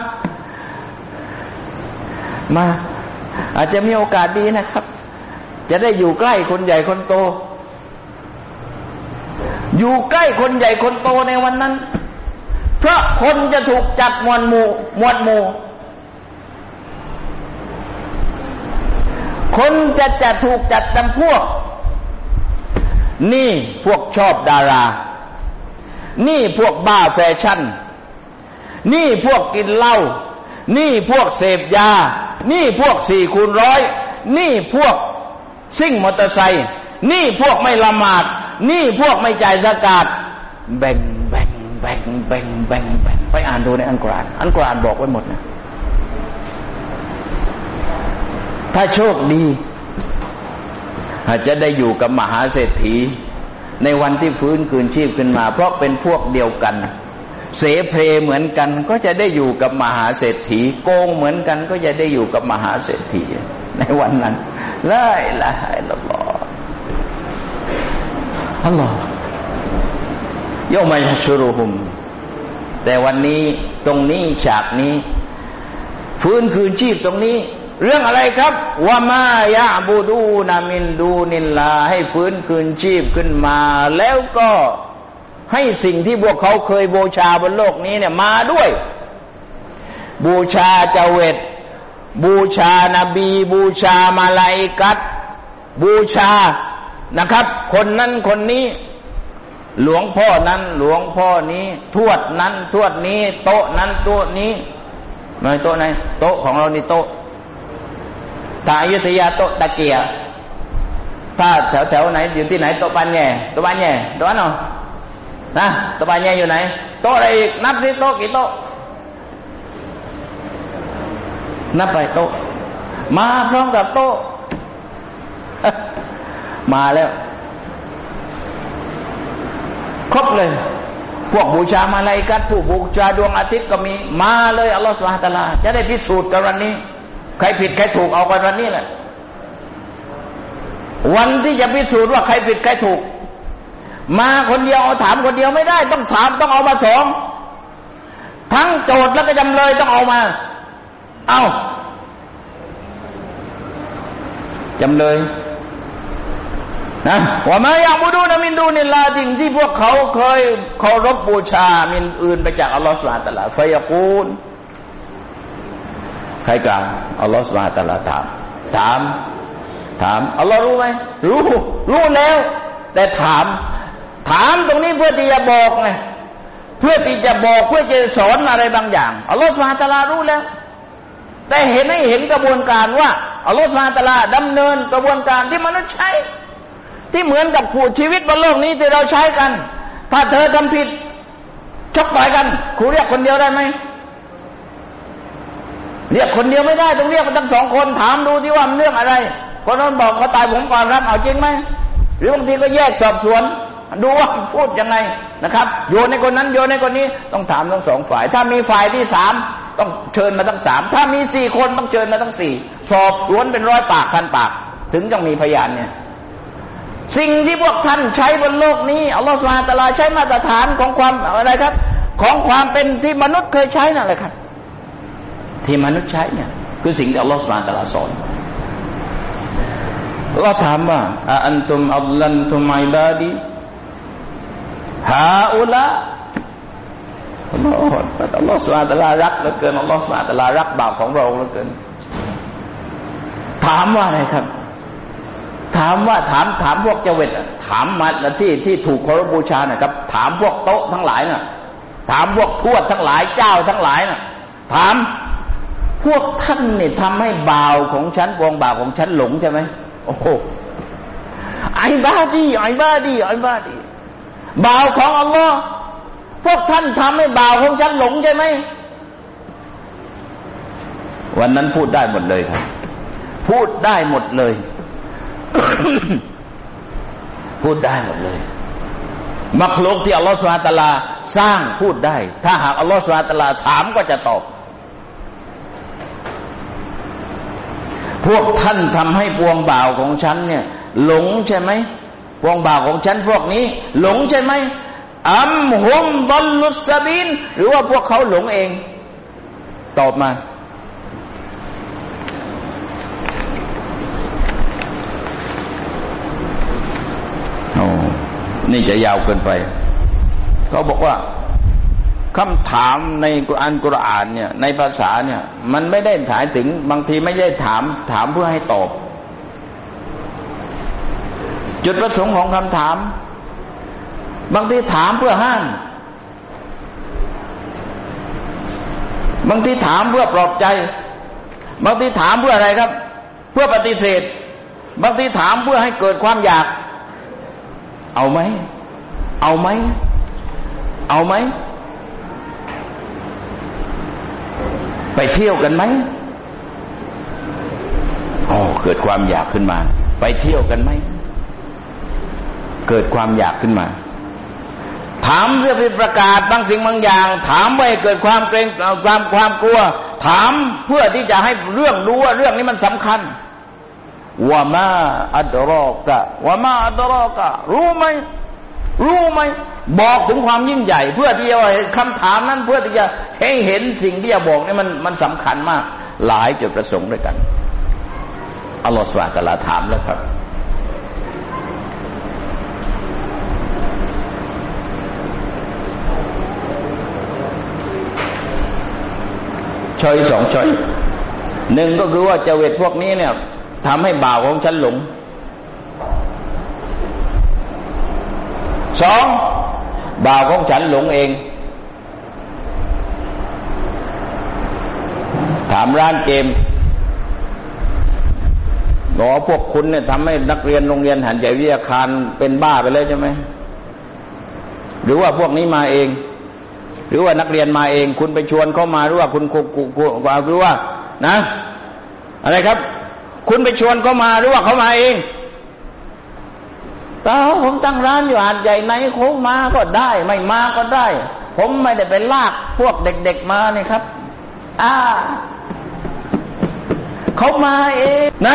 มา อาจจะมีโอกาสดีนะครับ จะได้อยู่ใกล้คนใหญ่คนโต อยู่ใกล้คนใหญ่คนโตในวันนั้น เพราะคนจะถูกจัดมวลหมู่มวดหมู่คนจะจะถูกจัดจำพวก นี่พวกชอบดารา นี่พวกบ้าแฟชั่น นี่พวกกินเหล้า นี่พวกเสพยา นี่พวกสี่คูณร้อย นี่พวกซิ่งมอเตอร์ไซค์ นี่พวกไม่ละหมาด นี่พวกไม่จ่ายสกาดแบ่งแบ่งแบ่งแบ่งแบ่งแบ่งไปอ่านดูในอันกราน อันกรานบอกไว้หมดนะ ถ้าโชคดี อาจจะได้อยู่กับมหาเศรษฐี ในวันที่ฟื้นคืนชีพขึ้นมา เพราะเป็นพวกเดียวกัน เสเพลเหมือนกันก็จะได้อยู่กับมหาเศรษฐี โกงเหมือนกันก็จะได้อยู่กับมหาเศรษฐี ในวันนั้นละละละลอฮัลโหลโยมาชุรุหุม แต่วันนี้ตรงนี้ฉากนี้ ฟื้นคืนชีพตรงนี้ เรื่องอะไรครับว่ามายาบูดูนามินดูนินลา ให้ฟื้นคืนชีพขึ้นมา แล้วก็ให้สิ่งที่พวกเขาเคยบูชาบนโลกนี้เนี่ยมาด้วย บูชาเจเวตบูชานาบี บูชามาลายกัดบูชานะครับ คนนั้นคนนี้ หลวงพ่อนั้นหลวงพ่อนี้ ทวดนั้นทวดนี้ โต๊ะนั้นโต๊ะนี้ไม่โต๊ะไหนโต๊ะของเรานี่โต๊ะ ถ้าอยุธยาโตตะเกียถ้าแถวแถวไหนอยู่ที่ไหนโตปันแย่โตปันแย่โตปันเนาะนะโตปันแย่อยู่ไหน โตอะไรอีกนับสิโตกี่โตนับไปโตมาพร้อมกับโตมาแล้วครบเลย พวกบูชามาลายกัดผู้บูชาดวงอาทิตย์ก็มี มาเลยอัลลอฮฺสุบฮฺตะลาจะได้พิสูจน์กันวันนี้ ใครผิดใครถูกเอากันวันนี้แหละวันที่จะพิสูจน์ว่าใครผิดใครถูก มาคนเดียวเอาถามคนเดียวไม่ได้ ต้องถามต้องเอามาสองทั้งโจทย์แล้วก็จำเลยต้องเอามา เอาจำเลยนะว่ามาอยากบูดูนะมินดูนิลาจริงที่พวกเขาเคยเคารพบูชามินอื่นไปจากอัลลอฮฺสุลตาละฟยกูล ใครกล่าวอัลลอฮฺสุบฮาตะลาถาม ถาม ถามอัลลอฮ์รู้ไหมรู้ รู้แล้ว แต่ถาม ถามตรงนี้เพื่อที่จะบอกไงเพื่อที่จะบอกเพื่อจะสอนอะไรบางอย่างอัลลอฮฺสุบฮาตะลารู้แล้ว แต่เห็นให้เห็นกระบวนการว่าอัลลอฮฺสุบฮาตะลาดำเนินกระบวนการที่มนุษย์ใช้ ที่เหมือนกับผู้ชีวิตบนโลกนี้ที่เราใช้กัน ถ้าเธอทำผิดชกต่อยกันครูเรียกคนเดียวได้ไหม เรียกคนเดียวไม่ได้ต้องเรียกมันทั้งสองคนถามดูที่ว่ามันเรื่องอะไร คนนั้นบอกเขาตายผมก่อนครับเอาจริงไหมหรือบางทีก็แยกสอบสวน ดูว่าพูดยังไงนะครับ โยนในคนนั้นโยนในคนนี้ต้องถามทั้งสองฝ่าย ถ้ามีฝ่ายที่สามต้องเชิญมาทั้งสามถ้ามีสี่คนต้องเชิญมาทั้งสี่สอบสวนเป็นร้อยปากพันปาก ถึงจะมีพยานเนี่ยสิ่งที่พวกท่านใช้บนโลกนี้อัลลอฮฺสุลตาลาใช้มาตรฐานของความอะไรครับ ของความเป็นที่มนุษย์เคยใช้นั่นแหละครับ ที่มนุษย์ใช้เนี่ยคือสิ่งที่อัลลอฮฺสุลตาลาสอนเราถามว่าอันตุมอัลลันตุมอิบาดีฮาอุละอัลลอฮฺอัลลอฮฺสุลตาลารักเหลือเกินอัลลอฮฺสุลตาลารักบาวของเราเหลือเกิน ถามว่าอะไรครับ ถามว่าถามถามพวกเจวิตถามมาที่ที่ถูกเคารพบูชานะครับ ถามพวกโต๊ะทั้งหลายน่ะ ถามพวกทวดทั้งหลายเจ้าทั้งหลายน่ะ ถาม พวกท่านเนี่ยทำให้บ่าวของฉันวงบ่าวของฉันหลงใช่ไหมโอ้โหไอ้บ้าดีไอ้บ้าดีไอ้บ้าดีบ่าวของอัลลอฮ์พวกท่านทำให้บ่าวของฉันหลงใช่ไหมวันนั้นพูดได้หมดเลยครับ พูดได้หมดเลย พูดได้หมดเลยมักลกที่อัลลอฮฺสุลตาลา สร้างพูดได้ ถ้าหากอัลลอฮฺสุลตาลาถามก็จะตอบ พวกท่านทำให้พวงบ่าวของฉันเนี่ย หลงใช่ไหมพวงบ่าวของฉันพวกนี้ หลงใช่ไหมอัมฮุมบอลลุสบิน หรือว่าพวกเขาหลงเอง ตอบมาโอ้นี่จะยาวเกินไป เขาบอกว่า คำถามในกุรอานกุรอานเนี่ย ในภาษาเนี่ย มันไม่ได้ถายถึงบางทีไม่ได้ถามถามเพื่อให้ตอบ จุดประสงค์ของคำถาม บางทีถามเพื่อห้าม บางทีถามเพื่อปลอบใจ บางทีถามเพื่ออะไรครับ เพื่อปฏิเสธ บางทีถามเพื่อให้เกิดความอยาก เอาไหม เอาไหม เอาไหม ไปเที่ยวกันไหมอ๋อเกิดความอยากขึ้นมา ไปเที่ยวกันไหม เกิดความอยากขึ้นมา ถามเพื่อไปประกาศบางสิ่งบางอย่าง ถามไว้เกิดความเกรงความความกลัว ถามเพื่อที่จะให้เรื่องรู้ว่าเรื่องนี้มันสำคัญว่ามาอัดรอกะว่ามาอัดรอกะรู้ไหม รู้ไหมบอกถึงความยิ่งใหญ่ เพื่อที่จะคำถามนั้นเพื่อที่จะให้เห็นสิ่งที่จะบอกนี่มันมันสำคัญมาก หลายจุดประสงค์ด้วยกันอัลลอฮฺสุบะตลาถามแล้วครับช้อยสองช้อยหนึ่งก็คือว่าเจเวตพวกนี้เนี่ยทำให้บ่าวของฉันหลง สองบ่าวของฉันหลงเอง ถามร้านเกมบอกพวกคุณเนี่ยทำให้นักเรียนโรงเรียนหันใหญ่วิทยาคารเป็นบ้าไปเลยใช่ไหมหรือว่าพวกนี้มาเอง หรือว่านักเรียนมาเอง คุณไปชวนเขามาหรือว่าคุณกูกูกูหรือว่า นะ อะไรครับ คุณไปชวนเขามาหรือว่าเขามาเอง แต่ผมตั้งร้านอยู่หาดใหญ่ไหนเขามาก็ได้ ไม่มาก็ได้ ผมไม่ได้ไปลากพวกเด็กๆมานี่ครับ อ่าเขามาเองไหน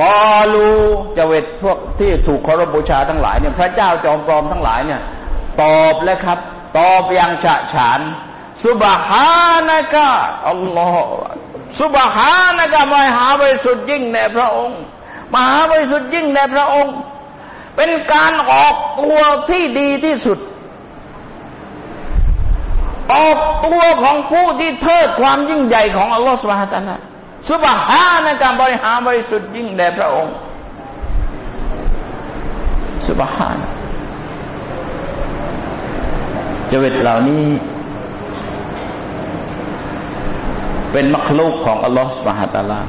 กอลูจเวตพวกที่ถูกคารบูชาทั้งหลายเนี่ยพระเจ้าจอมปลอมทั้งหลายเนี่ย ตอบแล้วครับ ตอบอย่างฉะฉานสุบฮานะกะอัลลอฮฺสุบฮานะกะมหาบริสุทธิ์ยิ่งในพระองค์ มหาบริสุทธิ์ยิ่งในพระองค์ เป็นการออกตัวที่ดีที่สุด ออกตัวของผู้ที่เทิดความยิ่งใหญ่ของอัลลอฮฺสุบฮานะสุบฮานะกะบริหารบริสุทธิ์ยิ่งในพระองค์สุบฮานะจวิตเหล่านี้ เป็นมักลุกของอัลลอฮฺสุบฮาตาลา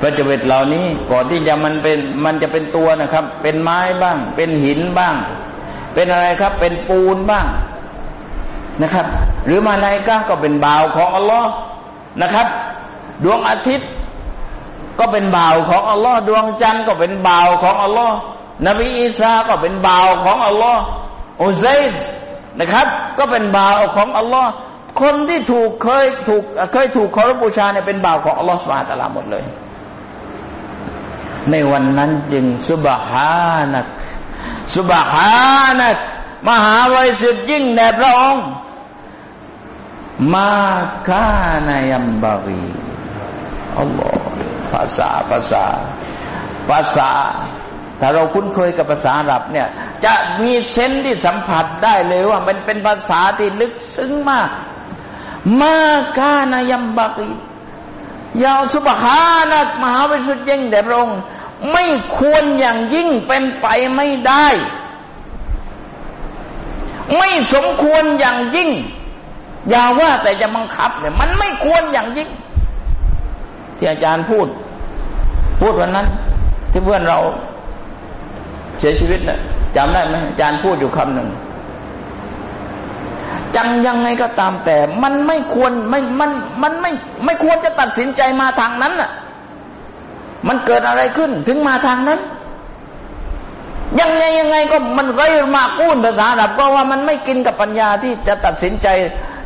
พระเจวิตเหล่านี้ก่อนที่จะมันเป็นมันจะเป็นตัวนะครับ เป็นไม้บ้าง เป็นหินบ้าง เป็นอะไรครับ เป็นปูนบ้างนะครับ หรือมาในก้าก็เป็นบ่าวของอัลลอฮ์นะครับ ดวงอาทิตย์ก็เป็นบ่าวของอัลลอฮ์ดวงจันทร์ก็เป็นบ่าวของอัลลอฮ์นบีอีสาก็เป็นบ่าวของอัลลอฮ์อุซัยนะครับ ก็เป็นบ่าวของอัลลอฮ์คนที่ถูกเคยถูกเคยถูกคารพบูชาเนี่ยเป็นบ่าวของอัลลอฮ์สุบฮาตะลาหมดเลย ในวันนั้นจึงสุบฮานักสุบฮานักมหาวิสุทธิ์ยิ่งแด่พระองค์ มาคานายมบารีอัลลอฮ์ภาษาภาษา ภาษา ถ้าเราคุ้นเคยกับภาษาอรับเนี่ย จะมีเซนที่สัมผัสได้เลยว่ามันเป็นภาษาที่ลึกซึ้งมาก มากานายัมบากี ยาวสุบฮานักมหาวิสุทธิ์ยิ่งแด่พระองค์ไม่ควรอย่างยิ่งเป็นไปไม่ได้ ไม่สมควรอย่างยิ่ง อย่าว่าแต่จะบังคับเนี่ยมันไม่ควรอย่างยิ่ง ที่อาจารย์พูด พูดวันนั้น ที่เพื่อนเราเสียชีวิตนะ่ะจำได้ไหมอาจารย์พูดอยู่คำหนึ่ง จังยังไงก็ตามแต่ มันไม่ควรไม่มันมันไม่ไม่ควรจะตัดสินใจมาทางนั้นน่ะ มันเกิดอะไรขึ้น ถึงมาทางนั้น ยังไงยังไงก็มันไรมากู้นภาษาดับก็ว่ามันไม่กินกับปัญญาที่จะตัดสินใจ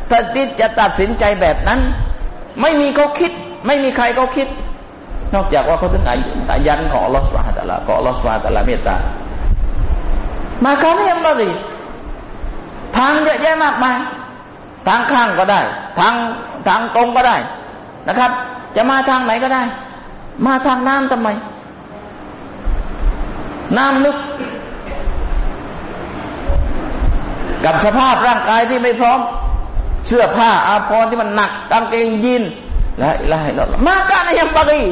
ถ้าที่จะตัดสินใจแบบนั้น ไม่มีเขาคิด ไม่มีใครเขาคิด นอกจากว่าเขาถึงอายันของอัลอสุบฮฺตะลาของลอสุบฮฺตะลาเมตตามาคาเนียมบริ ทางเยอะแยะมากมายทางข้างก็ได้ ทางทางตรงก็ได้นะครับ จะมาทางไหนก็ได้ มาทางน้ำทำไม น้ำลึก กับสภาพร่างกายที่ไม่พร้อม เสื้อผ้าอาภรณ์ที่มันหนักกางเกงยีนละละลมากานายัมบารี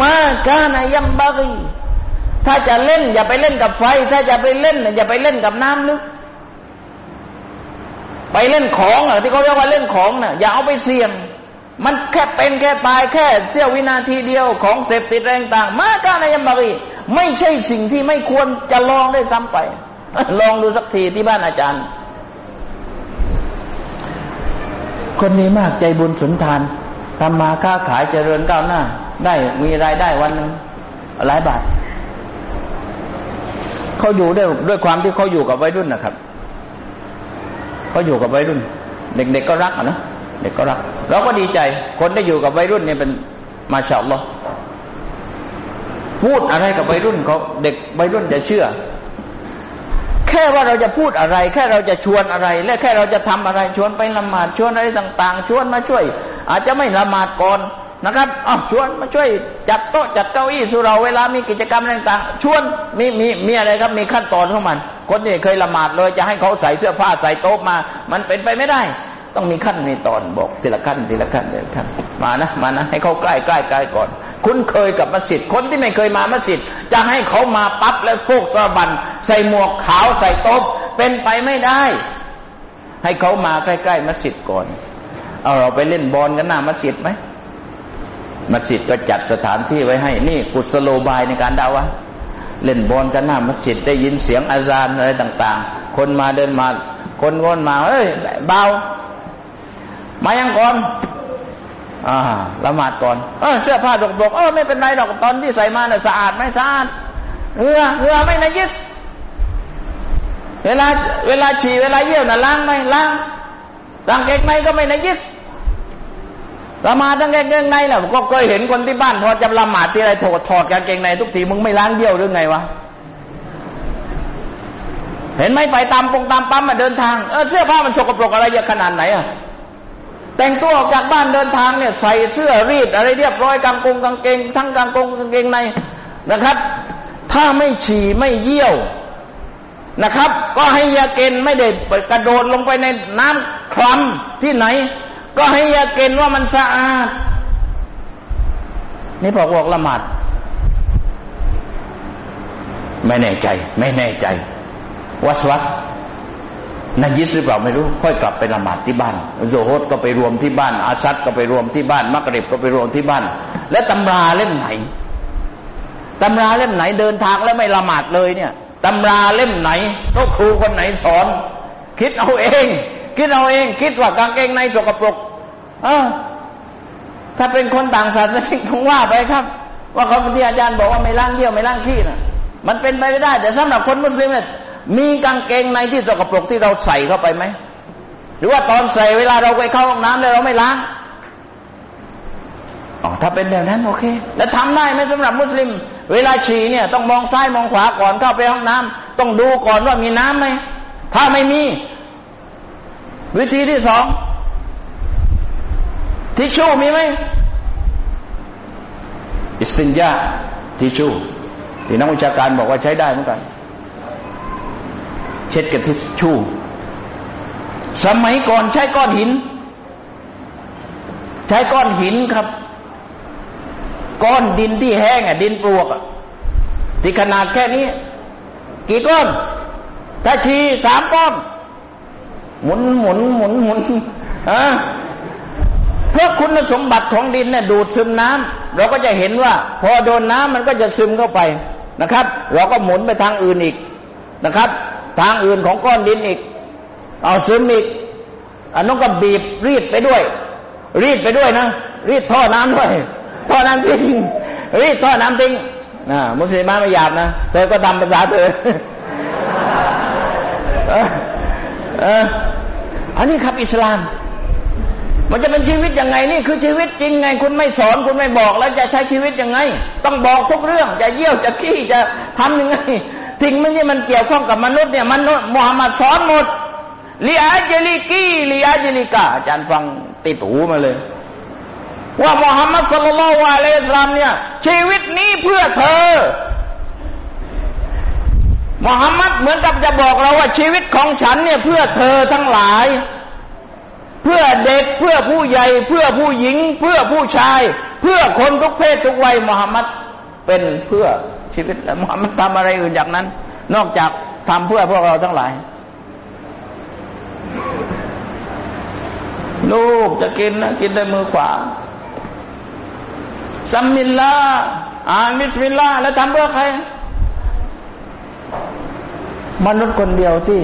มากานายัมบารีถ้าจะเล่น อย่าไปเล่นกับไฟ ถ้าจะไปเล่น อย่าไปเล่นกับน้ำลึก ไปเล่นของอะที่เขาเรียกว่าเล่นของน่ะอย่าเอาไปเสี่ยง มันแค่เป็นแค่ตายแค่เสี้ยววินาทีเดียวของเสพติดแรงต่าง มาการนยมบารีไม่ใช่สิ่งที่ไม่ควรจะลองได้ซ้ำไป ลองดูสักทีที่บ้านอาจารย์ คนนี้มากใจบุญสุนทานทำมาค้าขายเจริญก้าวหน้า ได้มีรายได้วันหนึ่งหลายบาทเขาอยู่ด้วยด้วยความที่เขาอยู่กับวัยรุ่นนะครับ เขาอยู่กับวัยรุ่น เด็กๆก็รักนะเด็กก็รัก เราก็ดีใจ คนได้อยู่กับวัยรุ่นเนี่ยเป็นมาชาอัลลอฮ์พูดอะไรกับวัยรุ่นเขาเด็กวัยรุ่นจะเชื่อ แค่ว่าเราจะพูดอะไร แค่เราจะชวนอะไร และแค่เราจะทำอะไรชวนไปละหมาดชวนอะไรต่าง ๆ ชวนมาช่วย อาจจะไม่ละหมาดก่อน นะครับอ๋อชวนมาช่วยจัดโต๊ะจัดเก้าอี้สุเราเวลามีกิจกรรมต่างๆชวนมีมีมีอะไรครับมีขั้นตอนของมัน คนที่เคยละหมาดเลยจะให้เขาใส่เสื้อผ้าใส่โต๊ะมา มันเป็นไปไม่ได้ ต้องมีขั้นมีตอนบอกทีละขั้นทีละขั้นทีละขั้นมานะมานะให้เขาใกล้ใกล้ใกล้ก่อน คุ้นเคยกับมัสยิดคนที่ไม่เคยมามัสยิดจะให้เขามาปั๊บแล้วพวกสะบัน ใส่หมวกขาวใส่โต๊ะเป็นไปไม่ได้ ให้เขามาใกล้ๆมัสยิดก่อนเอาเราไปเล่นบอลกันหน้ามัสยิดไหม มัสยิดก็จัดสถานที่ไว้ให้ นี่กุศโลบายในการดาวะเล่นบอลกันหน้ามัสยิดได้ยินเสียงอาจารย์อะไรต่าง ๆ คนมาเดินมา คนวนมาเอ้ยเบามายังก่อนอ่าละหมาดก่อนเออเสื้อผ้าดกๆเออไม่เป็นไรหรอกตอนที่ใส่มาเนี่ยสะอาดไหมสะอาดเหือเหือไม่นยิสเวลา เวลาฉี่เวลาเยี่ยวน่ะล้างไหมล้างต่างเกงในก็ไม่นยิส ละหมาดตั้งกางเกงในแหละก็เคยเห็นคนที่บ้านพอจะละหมาดที่ไรถอดถอดกางเกงในทุกทีมึงไม่ล้างเยี่ยวหรือไงวะเห็นไหมไปตามปงตามปั๊มมาเดินทางเออเสื้อผ้ามันสกปรกอะไรเยอะขนาดไหนอะแต่งตัวออกจากบ้านเดินทางเนี่ยใส่เสื้อรีดอะไรเรียบร้อยกางกงกางเกง ทั้งกางกงกางเกงในนะครับ ถ้าไม่ฉี่ไม่เยี่ยวนะครับ ก็ให้ยาเกณฑ์ไม่ได้กระโดดลงไปในน้ำคลำที่ไหน ก็ให้ยาเกณฑ์ว่ามันสะอาด นี่พอบอกละหมาดไม่แน่ใจ ไม่แน่ใจ วัสวัสนายิสหรือเปล่าไม่รู้ ค่อยกลับไปละหมาดที่บ้านโซโฮตก็ไปรวมที่บ้าน อาซัดก็ไปรวมที่บ้านมักริบก็ไปรวมที่บ้าน และตำราเล่มไหนตำราเล่มไหนเดินทางแล้วไม่ละหมาดเลยเนี่ยตำราเล่มไหนก็ครูคนไหนสอน คิดเอาเอง คิดเอาเอง คิดว่ากางเกงในสกปรกเออถ้าเป็นคนต่างศาสนาคงว่าไปครับ ว่าเขาที่อาจารย์บอกว่าไม่ล้างเยี่ยวไม่ล้างขี้นะมันเป็นไปไม่ได้ แต่สำหรับคนมุสลิมเนี่ยมีกางเกงในที่สกปรกที่เราใส่เข้าไปไหมหรือว่าตอนใส่เวลาเราไปเข้าห้องน้ำแล้วเราไม่ล้างอ๋อถ้าเป็นแบบนั้นโอเค แล้วทำได้ไหมสำหรับมุสลิม เวลาฉี่เนี่ยต้องมองซ้ายมองขวาก่อนเข้าไปห้องน้ำต้องดูก่อนว่ามีน้ำไหมถ้าไม่มี วิธีที่สองทิชชู่มีไหมอิสตินยาทิชชู่ที่นักวิชาการบอกว่าใช้ได้เหมือนกัน เช็ดกับทิชชู่ สมัยก่อนใช้ก้อนหิน ใช้ก้อนหินครับ ก้อนดินที่แห้งอะดินปลวกอะที่ขนาดแค่นี้ กี่ก้อนถ้าชีสามก้อน หมุนหมุนหมุนหมุนอะเพราะคุณสมบัติของดินเนี่ยดูดซึมน้ำเราก็จะเห็นว่า พอโดนน้ำมันก็จะซึมเข้าไปนะครับ เราก็หมุนไปทางอื่นอีกนะครับ ทางอื่นของก้อนดินอีก เอาซึมอีกอันนั้นก็บีบรีดไปด้วย รีดไปด้วยนะรีดท่อน้ำด้วยท่อน้ำทิ้งรีดท่อน้ำทิ้งนะมุสลิมไม่หยาบนะเธอก็ทำภาษาเธอ อันนี้ครับอิสลาม มันจะเป็นชีวิตยังไงนี่คือชีวิตจริงไง คุณไม่สอนคุณไม่บอกแล้วจะใช้ชีวิตยังไง ต้องบอกทุกเรื่อง จะเยี่ยวจะขี้จะทำยังไงสิ่งมันที่มันเกี่ยวข้องกับมนุษย์เนี่ยมนุษย์มุฮัมมัดสอนหมดลีอาเจลิกีลีอาเจลิกาอาจารย์ฟังติดหูมาเลย ว่ามุฮัมมัดสุลลัลวะเลสลามเนี่ย ชีวิตนี้เพื่อเธอ มุฮัมมัดเหมือนกับจะบอกเราว่าชีวิตของฉันเนี่ยเพื่อเธอทั้งหลาย เพื่อเด็กเพื่อผู้ใหญ่ เพื่อผู้หญิง เพื่อผู้ชาย เพื่อคนทุกเพศทุกวัยมุฮัมมัดเป็นเพื่อชีวิตแล้วมุฮัมมัดทำอะไรอื่นจากนั้น นอกจากทำเพื่อพวกเราทั้งหลาย ลูกจะกินนะกินด้วยมือขวาسم الله อ่าน بسم الله แล้วทำเพื่อใคร มนุษย์คนเดียวที่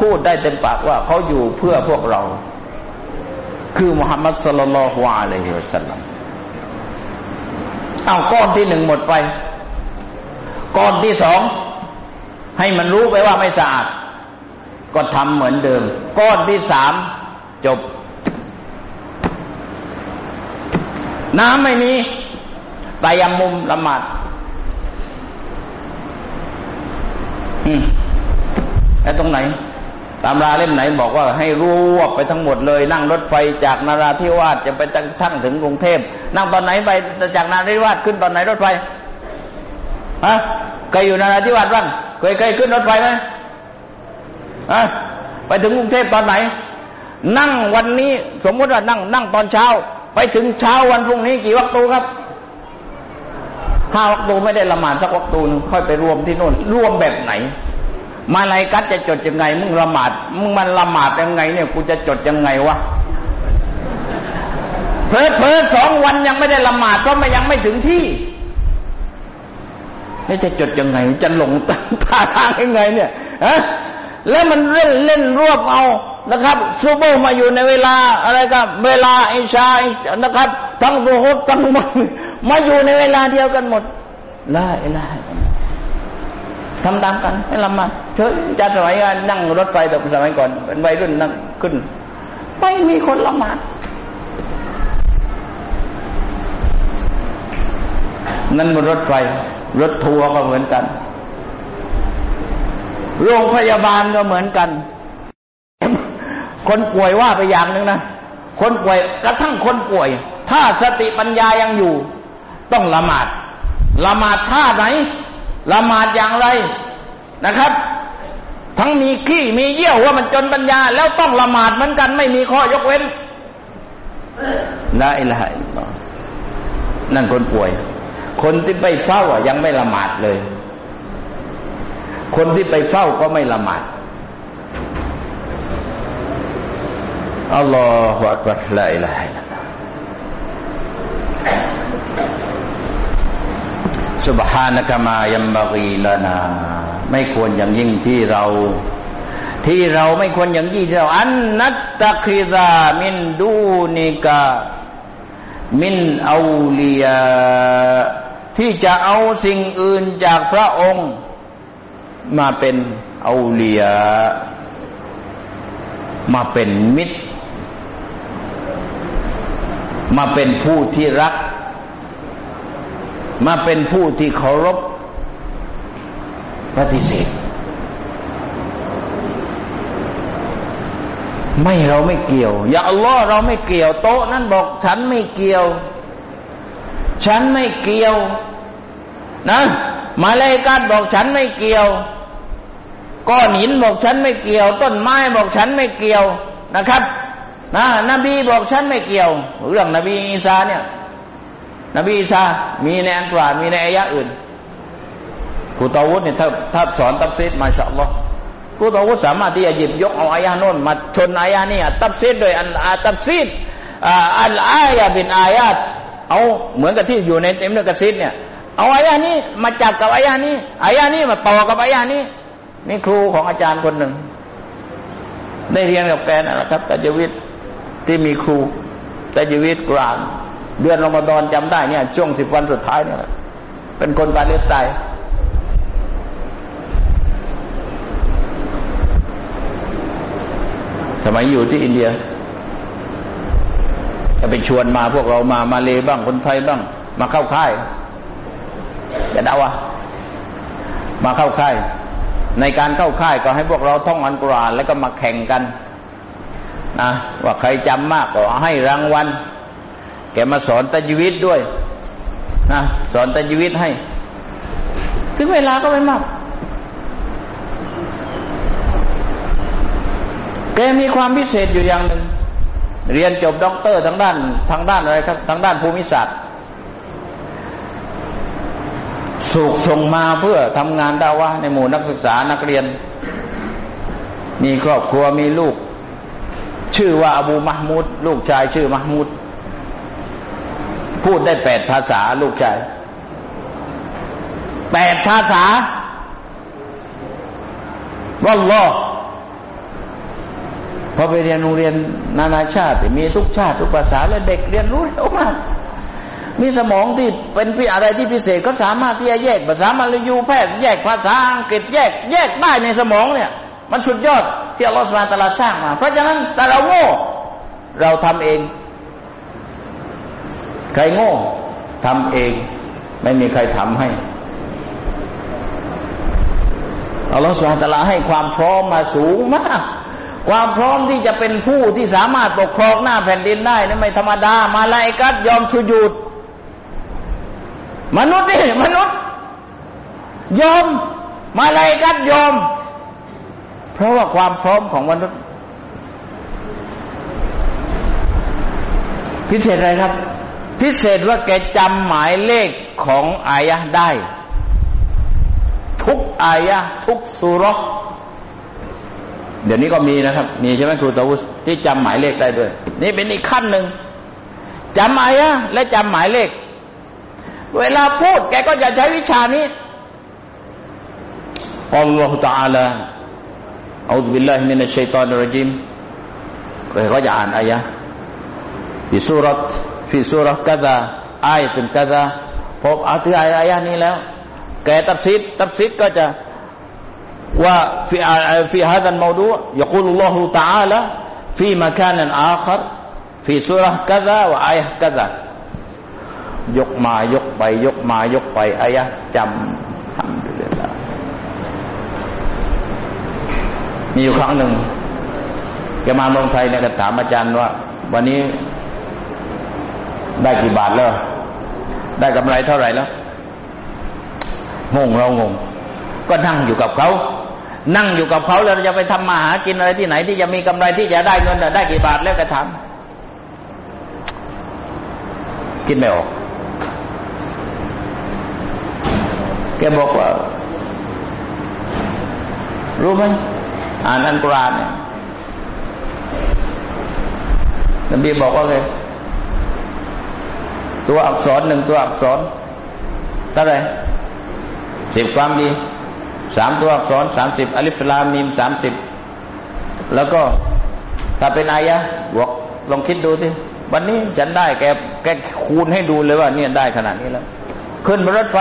พูดได้เต็มปากว่าเขาอยู่เพื่อพวกเรา คือมุฮัมมัดสุลลัลฮวาอะลัยฮิวสัลลัมเอาก้อนที่หนึ่งหมดไป ก้อนที่สองให้มันรู้ไปว่าไม่สะอาด ก็ทำเหมือนเดิม ก้อนที่สามจบ น้ำไม่มีตายมุมละหมาด อืมแล้วตรงไหนตำราเล่มไหนบอกว่าให้รวบไปทั้งหมดเลย นั่งรถไฟจากนาราธิวาสจะไปทั้งถึงกรุงเทพนั่งตอนไหนไปจากนาราธิวาสขึ้นตอนไหนรถไฟฮะเคยอยู่นาราธิวาสบ้างเคยเคยขึ้นรถไฟไหมฮะไปถึงกรุงเทพตอนไหน นั่งวันนี้ สมมติว่านั่ง นั่งตอนเช้า ไปถึงเช้าวันพรุ่งนี้กี่วัคตูครับ ห้าวัคตูไม่ได้ละหมาดสักวัคตูนค่อยไปรวมที่นู่นรวมแบบไหน มาลายกัดจะจดยังไง มึงละหมาดมึงมันละหมาดยังไง เนี่ยกูจะจดยังไงวะเพอเพอสองวันยังไม่ได้ละหมาดก็ไม่ยังไม่ถึงที่นี่จะจดยังไง จะหลงตาทางยังไง เนี่ยฮะแล้วมันเล่นเล่นรวบเอา นะครับซูโบมาอยู่ในเวลาอะไรกับเวลาอิชานะครับ ทั้งโรฮทั้งมันมาอยู่ในเวลาเดียวกันหมดละอิละทำตามกันให้ละมาเชิญจะสมัยนั่งรถไฟแต่สมัยก่อน เป็นวัยรุ่นนั่งขึ้น ไม่มีคนละมาดนั่นบนรถไฟ รถทัวร์ก็เหมือนกัน โรงพยาบาลก็เหมือนกัน คนป่วยว่าไปอย่างหนึ่งนะ คนป่วยกระทั่งคนป่วย ถ้าสติปัญญายังอยู่ ต้องละหมาด ละหมาดท่าไหน ละหมาดอย่างไรนะครับ ทั้งมีขี้มีเยี่ยวว่ามันจนปัญญา แล้วต้องละหมาดเหมือนกัน ไม่มีข้อยกเว้นละอิละฮะนั่นคนป่วย คนที่ไปเฝ้าอะยังไม่ละหมาดเลย คนที่ไปเฝ้าก็ไม่ละหมาด อัลลอฮฺอักบัรละอิละฮ์สุบฮานกามายัมบารีลานา ไม่ควรอย่างยิ่งที่เรา ที่เราไม่ควรอย่างยิ่งที่เรา อันนัตตะคิดามินดูนิกา มินอาลียที่จะเอาสิ่งอื่นจากพระองค์ มาเป็นอาลียมาเป็นมิตร มาเป็นผู้ที่รัก มาเป็นผู้ที่เคารพปฏิเสธไม่เราไม่เกี่ยว อย่าอัลลอฮ์เราไม่เกี่ยวโต๊ะนั้นบอก ฉันไม่เกี่ยว ฉันไม่เกี่ยว นะมาเลยกัดบอกฉันไม่เกี่ยว ก้อนหินบอกฉันไม่เกี่ยว ต้นไม้บอกฉันไม่เกี่ยวนะครับ นะนบีบอกฉันไม่เกี่ยว เรื่องนบีอีสาเนี่ย นบีอีสามีในอันกรามีในอายะอื่นกูตาวุฒเนี่ยถ้าถ้าสอนตับซีดมาชอัลลอฮ์กูตาวุฒสามารถที่จะหยิบยกเอาอายะโน้นมาชนอายะนี่ตับซีดโดยอันตับซีดอันอายะเป็นอายะเอาเหมือนกับที่อยู่ในเต็มเนื้อกระซิดเนี่ยเอาอายะนี้มาจับกับอายะนี้อายะนี้มาต่อกับอายะนี้นี่ครูของอาจารย์คนหนึ่ง ได้เรียนกับแกนั่นแหละครับตัจวิทย์ ที่มีครูแตัจวิทย์กลาง เดือนรอมฎอนจำได้เนี่ย ช่วงสิบวันสุดท้ายเนี่ยเป็นคนปาเลสไตน์สมัยอยู่ที่อินเดียจะไปชวนมาพวกเรามามาเลบ้างคนไทยบ้าง มาเข้าค่ายจะเดาวะมาเข้าค่าย ในการเข้าค่ายก็ให้พวกเราท่องอันกุรานแล้วก็มาแข่งกัน นะว่าใครจำมากก็ให้รางวัล แกมาสอนตัจวิตด้วยนะสอนตัจวิตให้ ถึงเวลาก็ไม่มาก แกมีความพิเศษอยู่อย่างหนึ่ง เรียนจบด็อกเตอร์ทางด้านทางด้านอะไรครับ ทางด้านภูมิศาสตร์สุกส่งมาเพื่อทำงานดาวะในหมู่นักศึกษานักเรียน มีครอบครัวมีลูก ชื่อว่าอบูมหมูดลูกชายชื่อมหมูดพูดได้แปดภาษาลูกชายแปดภาษาวัลลอพอไปเรียนโรงเรียนนานาชาติ มีทุกชาติทุกภาษาและเด็กเรียนรู้เร็วมากมีสมองที่เป็นพิอะไรที่พิเศษก็สามารถที่จะแยกภาษามาลายูแพทย์แยกภาษาอังกฤษแยก แยกได้ในสมองเนี่ย มันสุดยอดที่อัลลอฮฺสุบานตะลาสร้างมา เพราะฉะนั้นแต่เราโง่ เราทำเอง ใครโง่ทำเอง ไม่มีใครทำให้อัลลอฮฺสุบานตะลาให้ความพร้อมมาสูงมาก ความพร้อมที่จะเป็นผู้ที่สามารถปกครองหน้าแผ่นดินได้นี่ไม่ธรรมดา มาลายกัดยอมชุยุดมนุษย์นี่มนุษย์ ยอมมาลายกัดยอม เพราะว่าความพร้อมของมนุษย์ พิเศษอะไรครับ พิเศษว่าแกจำหมายเลขของอายะได้ ทุกอายะทุกสุรเดี๋ยวนี้ก็มีนะครับ มีใช่ไหมครูตาวุสที่จำหมายเลขได้ด้วย นี่เป็นอีกขั้นหนึ่งจำอายะและจำหมายเลข เวลาพูดแกก็จะใช้วิชานี้อัลลอฮฺตาลา นอายะในสุรัตในสุรัตกะดาอายตุนกะดาพออ่านถึงอายะนี้แล้ว แกตับซิดตับซิดก็จะว่า في في هذا الموضوع يقول الله تعالى في مكان آخر في سورة كذا وآية كذا ยกมายกไป ยกมายกไปอายะจำทำ มีอยู่ครั้งหนึ่งแกมาเมืองไทยเนี่ยก็ถามอาจารย์ว่า วันนี้ได้กี่บาทแล้ว ได้กำไรเท่าไหร่แล้วงงเรางง ก็นั่งอยู่กับเขา นั่งอยู่กับเขาแล้วจะไปทำมาหากินอะไรที่ไหน ที่จะมีกำไรที่จะได้เงินได้กี่บาทแล้วก็ทำคิดไม่ออก แกบอกว่ารู้ไหม อ่านอันกรานเนี่ยนบีบอกว่าไงตัวอักษรหนึ่งตัวอักษรเท่าไรสิบความดีสามตัวอักษรสามสิบอัลิฟลามีมสามสิบแล้วก็ถ้าเป็นอายะบอกลองคิดดูดิวันนี้ฉันได้แกแกคูณให้ดูเลยว่า เนี่ยได้ขนาดนี้แล้ว ขึ้นบนรถไฟ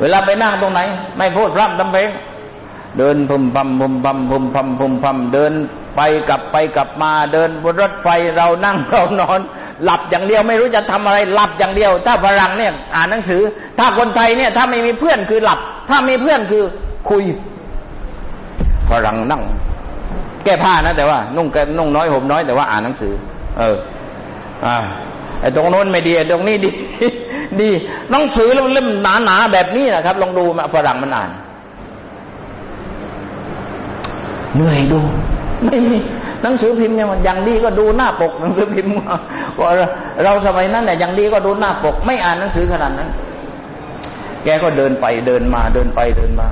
เวลาไปนั่งตรงไหน ไม่พูดร่ำทำเพลง เดินพุมพำพุมพำพุมพำพุมพำเดินไปกลับไปกลับมาเดินบนรถไฟเรานั่งเรานอน หลับอย่างเดียวไม่รู้จะทำอะไรหลับอย่างเดียว ถ้าฝรั่งเนี่ย อ่านหนังสือ ถ้าคนไทยเนี่ย ถ้าไม่มีเพื่อนคือหลับ ถ้ามีเพื่อนคือคุยฝรั่งนั่ง แก้ผ้านะ แต่ว่า นุ่งแกนุ่งน้อยห่มน้อยแต่ว่าอ่านหนังสือ เออ อ่าไอ้ตรงโน้นไม่ดีไอ้ตรงนี้ดี ดีหนังสือเล่มหนาๆแบบนี้นะครับลองดูมาฝรั่งมันอ่าน เหนื่อยดู ไม่มีหนังสือพิมพ์เนี่ยมันอย่างดีก็ดูหน้าปก หนังสือพิมพ์ว่าเราสมัยนั้นเนี่ยอย่างดีก็ดูหน้าปก ไม่อ่านหนังสือขนาดนั้น แกก็เดินไปเดินมาเดินไปเดินมา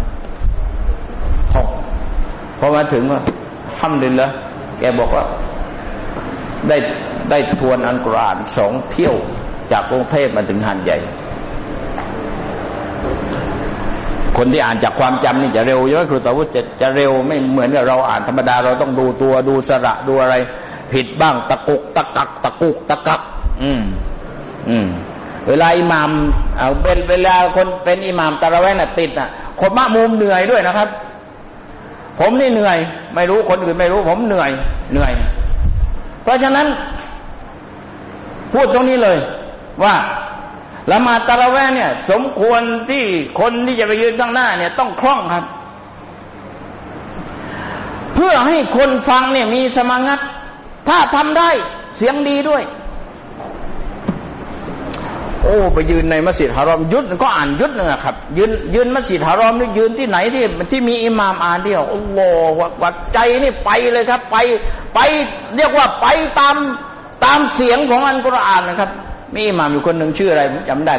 พอพอมาถึงว่าทำดินแล้วแกบอกว่าได้ได้ทวนอันกรานสองเที่ยวจากกรุงเทพมาถึงหันใหญ่ คนที่อ่านจากความจำนี่จะเร็วเยอะครูตาวุฒิจะจะเร็วไม่เหมือนกับเราอ่านธรรมดาเราต้องดูตัวดูสระดูอะไร ผิดบ้างตะกุกตะกักตะกุกตะกัก อืม อืม เวลาอิหมามเอาเป็นเวลาคนเป็นอิหมามตะระแวน่ะติดอะ คนมามุมเหนื่อยด้วยนะครับ ผมนี่เหนื่อย ไม่รู้คนอื่นไม่รู้ ผมเหนื่อย เหนื่อย เพราะฉะนั้น พูดตรงนี้เลย ว่า ละมาตะละแวเนี่ย สมควรที่คนที่จะไปยืนข้างหน้าเนี่ยต้องคล่องครับ เพื่อให้คนฟังเนี่ยมีสมางัดถ้าทำได้เสียงดีด้วย โอ้ไปยืนในมัสยิดฮารอมยุดก็อ่านยุดนึงครับ ยืนยืนมัสยิดฮารอมนี่ยืนที่ไหนที่ที่มีอิหมามอ่านเดียวโอ้โหวัดใจนี่ไปเลยครับ ไปไปเรียกว่าไปตามตามเสียงของอันกุรอานนะครับ มีอิหมามอยู่คนหนึ่งชื่ออะไรจำได้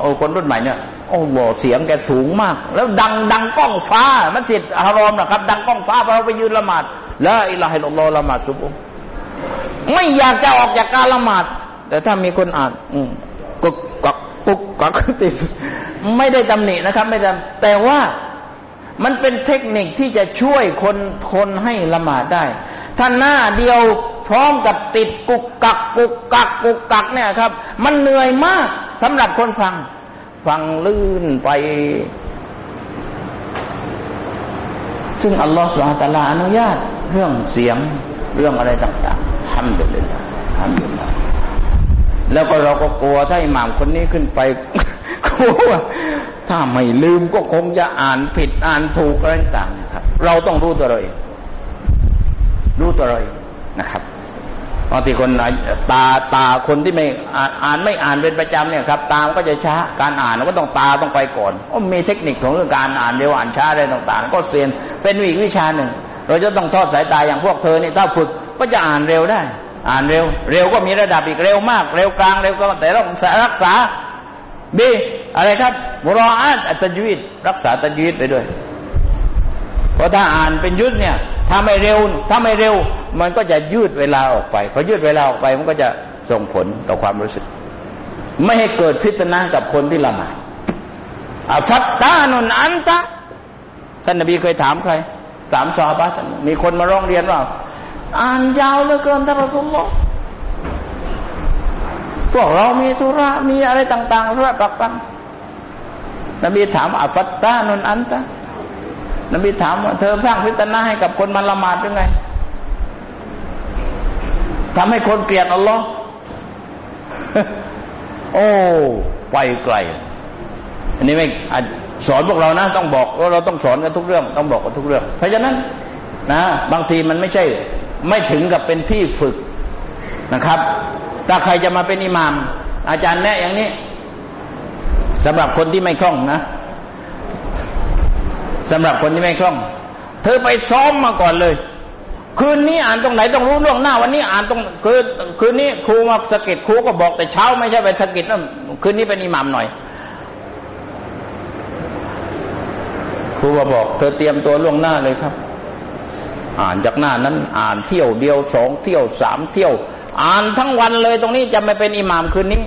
โอ้คนรุ่นใหม่เนี่ยโอ้โหเสียงแกสูงมาก แล้วดังดังก้องฟ้ามัสยิดฮารอมนะครับ ดังก้องฟ้าเราไปยืนละหมาดแล้วอิลาฮิลลอละหมาดซุบไม่อยากจะออกจากการละหมาด แต่ถ้ามีคนอ่าน อืกุกกักกุกกักติดไม่ได้ตำหนินะครับ ไม่ได้แต่ว่า มันเป็นเทคนิคที่จะช่วยคนคนให้ละหมาดได้ถ้าหน้าเดียวพร้อมกับติดกุกกักกุกกักกุกกักเนี่ยครับ มันเหนื่อยมากสำหรับคนฟัง ฟังลื่นไป ซึ่งอัลลอฮฺสุลตาลาอนุญาต เรื่องเสียงเรื่องอะไรต่างๆทำเด็ดเลยทำเด็ดแล้วก็เราก็กลัวถ้าอิหม่ามคนนี้ขึ้นไป กลัวถ้าไม่ลืมก็คงจะอ่านผิดอ่านถูกอะไรต่างนะครับ เราต้องรู้ตัวเราเอง รู้ตัวเราเองนะครับบางทีคนตาตาคนที่ไม่อ่านไม่อ่านเป็นประจำเนี่ยครับ ตามก็จะช้าการอ่านก็ต้องตาต้องไปก่อนก็มีเทคนิคของเรื่องการอ่านเร็วอ่านช้าอะไรต่าง ๆ ก็เซียนเป็นวิวิชาหนึ่ง เราจะต้องทอดสายตาอย่างพวกเธอเนี่ยถ้าฝึกก็จะอ่านเร็วได้ อ่านเร็ว เร็วก็มีระดับอีกเร็วมาก เร็วกลางเร็วก็แต่ต้องรักษา บีอะไรครับบุรออาตอัตจวิตรักษาตัจวิตไปด้วย เพราะถ้าอ่านเป็นยุดเนี่ย ถ้าไม่เร็ว ถ้าไม่เร็ว มันก็จะยืดเวลาออกไปพอยืดเวลาออกไปมันก็จะส่งผลต่อความรู้สึก ไม่ให้เกิดฟิตนะกับคนที่ละหมาดอาฟัตตานุนอันตะท่านนบีเคยถามใครถามซอฮาบะมีคนมาร้องเรียนว่า อ่านยาวเหลือเกินท่านรอสุลลอ พวกเรามีธุระมีอะไรต่างๆธุระปักปังนบีถามอัฟัตตานุนอันตะนบีถามว่าเธอสร้างพิตนาให้กับคนมาละหมาดยังไงทำให้คนเกลียดอัลลอฮ์โอ้ไปไกล อันนี้ไม่สอนพวกเรานะต้องบอกว่าเราต้องสอนกันทุกเรื่อง ต้องบอกกันทุกเรื่อง เพราะฉะนั้น นะ บางทีมันไม่ใช่ ไม่ถึงกับเป็นที่ฝึก นะครับ ถ้าใครจะมาเป็นอิหมาม อาจารย์แนะอย่างนี้สำหรับคนที่ไม่คล่องนะสำหรับคนที่ไม่คล่อง เธอไปซ้อมมาก่อนเลย คืนนี้อ่านตรงไหนต้องรู้ล่วงหน้า วันนี้อ่านตรงคืนคืนนี้ครูมาสะกิดครูก็บอกแต่เช้าไม่ใช่ไปสะกิดนะคืนนี้เป็นอิหมามหน่อยครูมาบอก เธอเตรียมตัวล่วงหน้าเลยครับ อ่านจากหน้านั้น อ่านเที่ยวเดียวสองเที่ยวสามเที่ยว อ่านทั้งวันเลยตรงนี้จะไม่เป็นอิหมามคืนนี้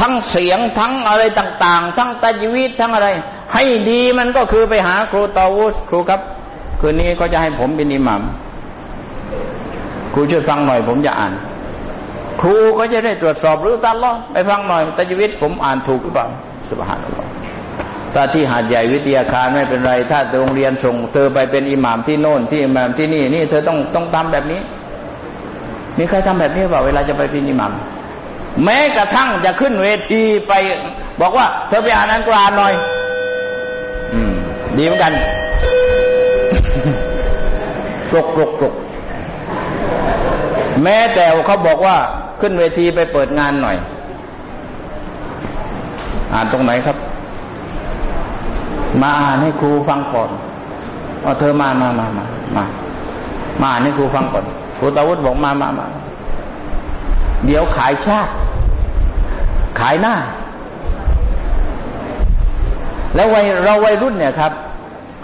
ทั้งเสียงทั้งอะไรต่าง ๆ ทั้งตัจวิตทั้งอะไร ให้ดีมันก็คือไปหาครูตาวุสครูครับ คืนนี้ก็จะให้ผมเป็นอิหมามครูช่วยฟังหน่อย ผมจะอ่าน ครูก็จะได้ตรวจสอบหรือตัดล้อไปฟังหน่อยตัจวิตผมอ่านถูกหรือเปล่าสุบฮานัลลอฮ์ถ้าที่หาดใหญ่วิทยาคารไม่เป็นไร ถ้าโรงเรียนส่ง เธอไปเป็นอิหมามที่โน่นที่อิหมามที่นี่นี่เธอต้องต้องทำแบบนี้ มีใครทำแบบนี้เปล่าเวลาจะไปเป็นอิหมามแม้กระทั่งจะขึ้นเวทีไป บอกว่า เธอไปอ่านอันกรานหน่อย อืม ดีเหมือนกันกรกกรกกรกแม้แต่เขาบอกว่าขึ้นเวทีไปเปิดงานหน่อย อ่านตรงไหนครับ มาอ่านให้ครูฟังก่อนเอาเธอมามามามามามาอ่านให้ครูฟังก่อน ครูตาวุฒบอกมามามาเดี๋ยวขายชาติ ขายหน้า แล้ววัยเราวัยรุ่นเนี่ยครับ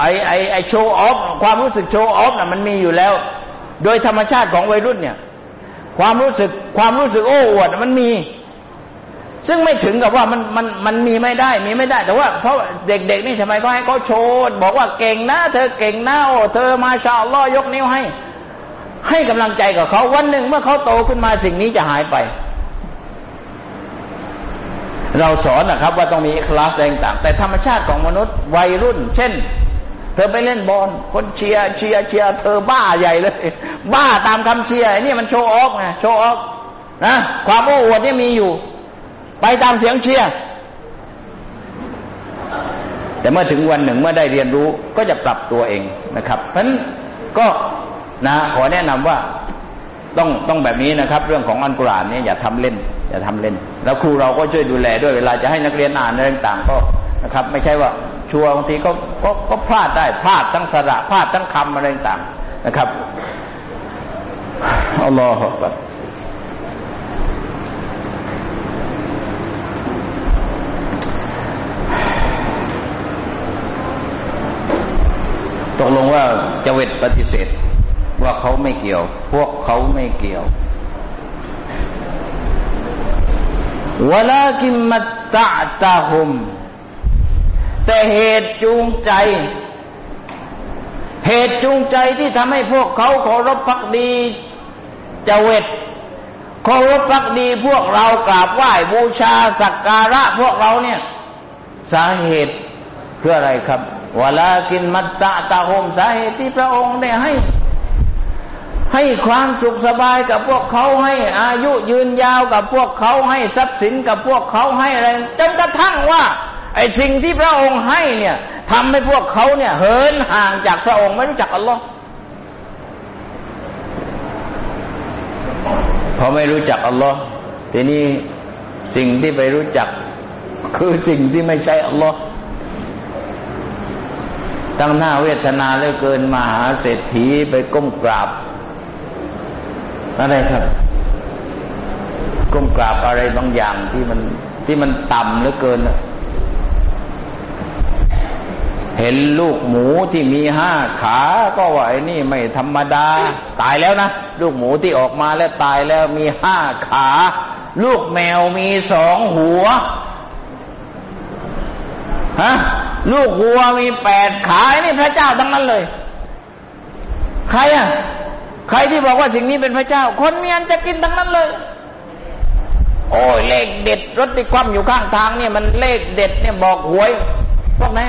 ไอไอไอโชว์ออฟความรู้สึกโชว์ออฟน่ะมันมีอยู่แล้ว โดยธรรมชาติของวัยรุ่นเนี่ย ความรู้สึกความรู้สึกโอ้อวดมันมี ซึ่งไม่ถึงกับว่ามันมันมันมีไม่ได้ มีไม่ได้ แต่ว่าเพราะเด็กๆนี่ทำไมก็ให้เขาโชว์บอกว่าเก่งนะ เธอเก่งนะโอ้เธอมาชาอัลลอฮ์ยกนิ้วให้ ให้กำลังใจกับเขาวันหนึ่งเมื่อเขาโตขึ้นมาสิ่งนี้จะหายไป เราสอนนะครับว่าต้องมีคลาสต่างแต่ธรรมชาติของมนุษย์วัยรุ่น เช่น เธอไปเล่นบอลคนเชียร์เชียร์เชียร์เธอบ้าใหญ่เลย บ้าตามคำเชียร์นี่มัน show off ไง show off นะความโอ้อวดนี่มีอยู่ ไปตามเสียงเชียร์แต่เมื่อถึงวันหนึ่งเมื่อได้เรียนรู้ก็จะปรับตัวเองนะครับเพราะนั้นก็ นะขอแนะนำว่าต้องต้องแบบนี้นะครับ เรื่องของอัลกุรอานเนี่ยอย่าทำเล่น อย่าทำเล่น แล้วครูเราก็ช่วยดูแลด้วยเวลาจะให้นักเรียนอ่านอะไรต่างๆก็นะครับ ไม่ใช่ว่าชัวบางทีก็ก็ก็พลาดได้พลาดทั้งสระพลาดทั้งคำอะไรต่างๆนะครับอัลลอฮฺตกลงว่าจะเวทปฏิเสธ ว่าเขาไม่เกี่ยว พวกเขาไม่เกี่ยววลากิมมัตตะตาหุม แต่เหตุจูงใจ เหตุจูงใจที่ทำให้พวกเขาเคารพพักดีจเวตเคารพพักดีพวกเรากราบไหว้บูชาสักการะพวกเราเนี่ย สาเหตุคืออะไรครับวลากินมัตตะตาหุมสาเหตุที่พระองค์ได้ให้ ให้ความสุขสบายกับพวกเขาให้อายุยืนยาวกับพวกเขาให้ทรัพย์สินกับพวกเขาให้อะไรจนกระทั่งว่า ไอ้สิ่งที่พระองค์ให้เนี่ยทำให้พวกเขาเนี่ยเหินห่างจากพระองค์ไม่รู้จักอัลลอฮ์พอไม่รู้จักอัลลอฮ์ทีนี้สิ่งที่ไปรู้จัก คือสิ่งที่ไม่ใช่อัลลอฮ์ตั้งหน้าเวทนาเหลือเกินมาหาเศรษฐีไปก้มกราบ อะไรครับ ก้มกราบอะไรบางอย่างที่มันที่มันต่ำเหลือเกิน เห็นลูกหมูที่มีห้าขา ก็ว่าไอ้นี่ไม่ธรรมดา ตายแล้วนะ ลูกหมูที่ออกมาแล้วตายแล้วมีห้าขา ลูกแมวมีสองหัวฮะลูกวัวมีแปดขาไอ้นี่พระเจ้าทั้งนั้นเลย ใครอะ ใครที่บอกว่าสิ่งนี้เป็นพระเจ้า คนมีอันจะกินทั้งนั้นเลย โอ้ยเลขเด็ดรถที่คว่ำอยู่ข้างทางเนี่ยมันเลขเด็ดเนี่ยบอกหวยพวกนั้น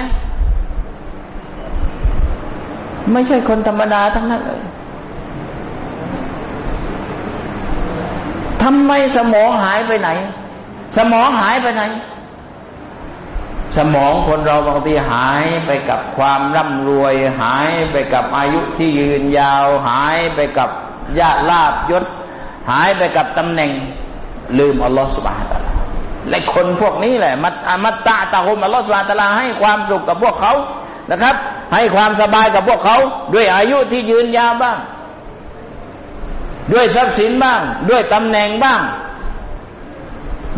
ไม่ใช่คนธรรมดาทั้งนั้นเลยทำไมสมองหายไปไหน สมองหายไปไหน สมองคนเราบางทีหายไปกับความร่ำรวย หายไปกับอายุที่ยืนยาว หายไปกับญาลาบยศ หายไปกับตำแหน่ง ลืมอัลลอฮฺสุบฮานตะลาและคนพวกนี้แหละมัตมัตตาตาฮุมอัลลอฮฺสุบฮานตะลาให้ความสุขกับพวกเขานะครับ ให้ความสบายกับพวกเขา ด้วยอายุที่ยืนยาวบ้าง ด้วยทรัพย์สินบ้าง ด้วยตำแหน่งบ้าง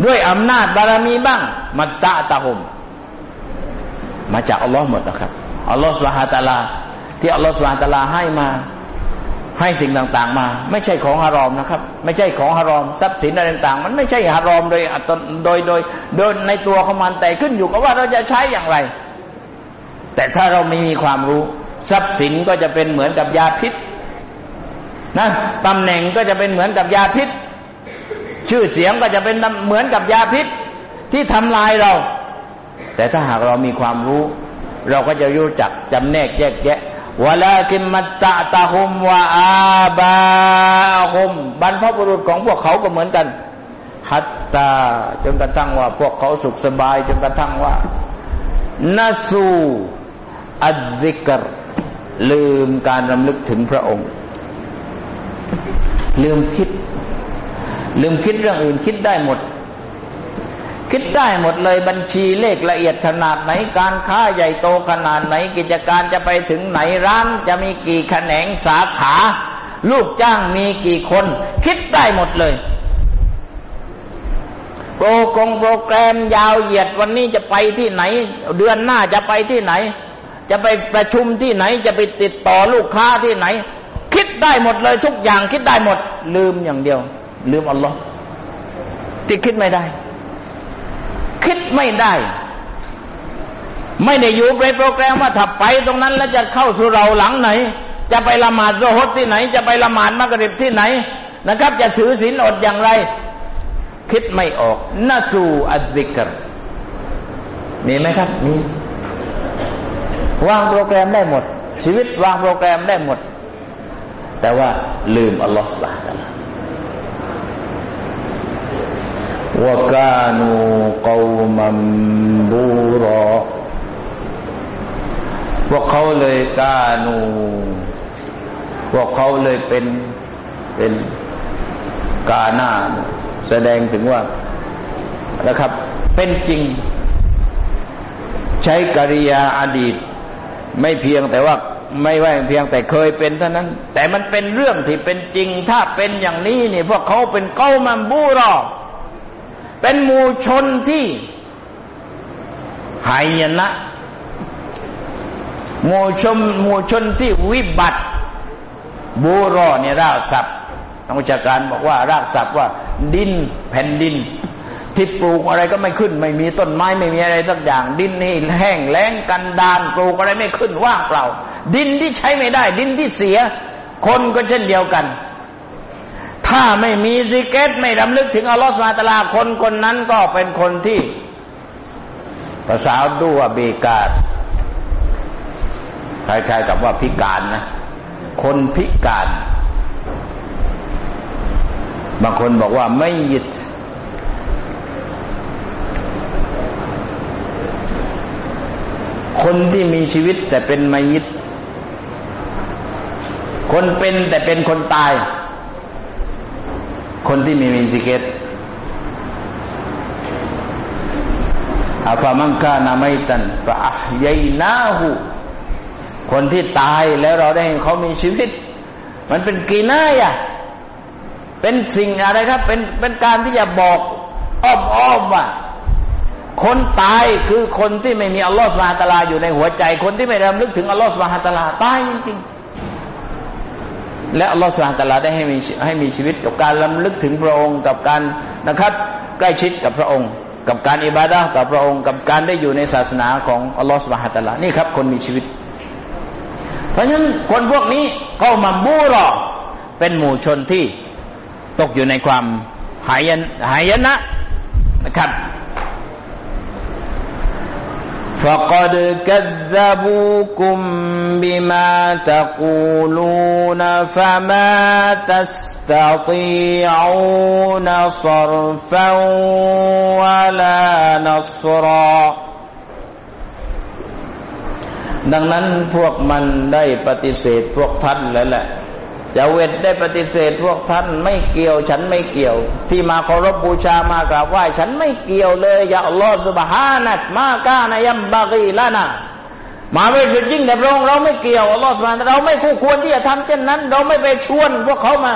ด้วยอำนาจบารมีบ้าง มัตตาตาฮุม มาจากอัลลอฮ์หมดนะครับอัลลอฮ์สุลฮาตาลา ที่อัลลอฮ์สุลฮาตาลาให้มา ให้สิ่งต่างๆมา ไม่ใช่ของฮารอมนะครับ ไม่ใช่ของฮารอมทรัพย์สินอะไรต่างๆ มันไม่ใช่ฮารอมโดยโดยโดยโดยในตัวของมันแต่ขึ้นอยู่กับว่าเราจะใช้อย่างไร แต่ถ้าเราไม่มีความรู้ ทรัพย์สินก็จะเป็นเหมือนกับยาพิษนะตำแหน่งก็จะเป็นเหมือนกับยาพิษ ชื่อเสียงก็จะเป็นเหมือนกับยาพิษที่ทำลายเรา แต่ถ้าหากเรามีความรู้ เราก็จะรู้จักจำแนกแยกแยะวลาคิมมัตตะตาฮุมวะอาบาฮุมบรรพบุรุษของพวกเขาก็เหมือนกันฮัตตาจนกระทั่งว่า พวกเขาสุขสบายจนกระทั่งว่านัสูอัลซิกรลืมการรำลึกถึงพระองค์ ลืมคิด ลืมคิดเรื่องอื่นคิดได้หมด คิดได้หมดเลยบัญชีเลขละเอียดขนาดไหน การค้าใหญ่โตขนาดไหน กิจการจะไปถึงไหนร้านจะมีกี่แขนงสาขา ลูกจ้างมีกี่คน คิดได้หมดเลยโปรกงโปรแกรมยาวเหยียดวันนี้จะไปที่ไหน เดือนหน้าจะไปที่ไหน จะไปประชุมที่ไหนจะไปติดต่อลูกค้าที่ไหน คิดได้หมดเลยทุกอย่างคิดได้หมด ลืมอย่างเดียว ลืมอัลลอฮ์ที่คิดไม่ได้ คิดไม่ได้ ไม่ได้อยู่ในโปรแกรมว่าถ้าไปตรงนั้นแล้วจะเข้าสู่เราหลังไหน จะไปละหมาดโซฮดที่ไหน จะไปละหมาดมักริบที่ไหนนะครับ จะถือศีลอดอย่างไร คิดไม่ออกนาสูอัดดิกรมีไหมครับมีวางโปรแกรมได้หมด ชีวิตวางโปรแกรมได้หมด แต่ว่าลืมอัลลอฮฺสุบฮฺวกา นูกอมัมบูรอพวกเขาเลยกานูพวกเขาเลยเป็นเป็นกาหน้า แสดงถึงว่านะครับ เป็นจริง ใช้กริยาอดีต ไม่เพียงแต่ว่าไม่ว่าเพียงแต่เคยเป็นเท่านั้น แต่มันเป็นเรื่องที่เป็นจริง ถ้าเป็นอย่างนี้นี่พวกเขาเป็นเก้ามัมบูรอ เป็นหมู่ชนที่หายนะหมู่ชนหมู่ชนที่วิบัติ บูรอเนี่ยราศัพท์นักวิชาการบอกว่ารากศัพท์ว่า ดินแผ่นดิน ที่ปลูกอะไรก็ไม่ขึ้น ไม่มีต้นไม้ไม่มีอะไรสักอย่าง ดินนี่แห้งแล้งกันดานปลูกอะไรไม่ขึ้นว่างเปล่า ดินที่ใช้ไม่ได้ ดินที่เสีย คนก็เช่นเดียวกัน ถ้าไม่มีซิกเกตไม่รำลึกถึงอัลลอฮฺสุลตาลาคนคนนั้นก็เป็นคนที่ ภาษาดูว่าเบกาดคล้ายๆกับว่าพิการนะ คนพิการ บางคนบอกว่าไม่ยึดคนที่มีชีวิตแต่เป็นไม่ยึดคนเป็นแต่เป็นคนตาย คนที่ม่มีสิเกตอาฟามังกานาไม่ตันฟะยัยนาหูคนที่ตายแล้วเราได้เห็นเขามีชีวิต มันเป็นกีนายะเป็นสิ่งอะไรครับ เป็นเป็นการที่จะบอกอ้อมๆว่าคนตายคือคนที่ไม่มีอัลลอฮฺสุบฮานตะลาอยู่ในหัวใจ คนที่ไม่รำลึกถึงอัลลอฮฺสุบฮานตะลาตายจริงๆ และอัลลอฮฺสุบฮานตะลาได้ให้มีให้มีชีวิตกับการรำลึกถึงพระองค์กับการนะครับใกล้ชิดกับพระองค์ กับการอิบาดะกับพระองค์ กับการได้อยู่ในศาสนาของอัลลอฮฺสุบฮานตะลานี่ครับ คนมีชีวิต เพราะฉะนั้นคนพวกนี้เขามาบูรอเป็นหมู่ชนที่ตกอยู่ในความหายนหายนะนะครับ فقد كذبوكم بما تقولون فما تستطيعون صرفا ولا نصرا ดังนั้นพวกมันได้ปฏิเสธพวกท่านแล้วแหละ จะเวทได้ปฏิเสธพวกท่านไม่เกี่ยว ฉันไม่เกี่ยว ที่มาเคารพบูชามากราบไหว้ฉันไม่เกี่ยวเลยอย่าอัลลอฮฺสุบฮานัดมากานายัมบากีละนะมาไม่สุดยิ่งแต่พระองค์เราไม่เกี่ยวอัลลอฮฺสุบฮานเราไม่คู่ควรที่จะทำเช่นนั้น เราไม่ไปชวนพวกเขามา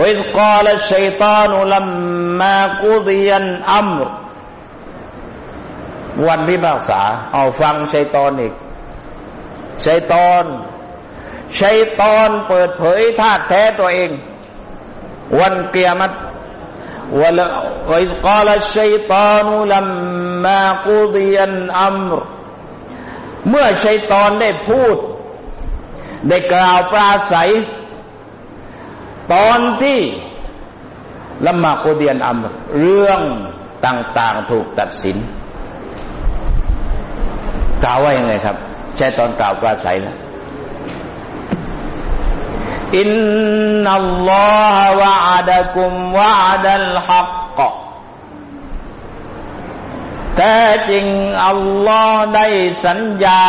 วิกาลชัยตานุลัมมากุดียันอัมรวันพิพากษาเอาฟังชัยตอนอีกชัยตอน ชัยตอนเปิดเผยธาตุแท้ตัวเอง วันเกียรติวลอิสกาลชัยตานุลัมมากุดียนอัมรเมื่อชัยตอนได้พูด ได้กล่าวปราศัย ตอนที่ละมาโกเดียนอัมเรื่องต่างๆถูกตัดสิน กล่าวว่ายังไงครับใช่ตอนกล่าวปราศัยนะ อินนัลลอฮะวะอาดะกุมวะอาดัลฮักกแต่จริงอัลลอฮ์ได้สัญญา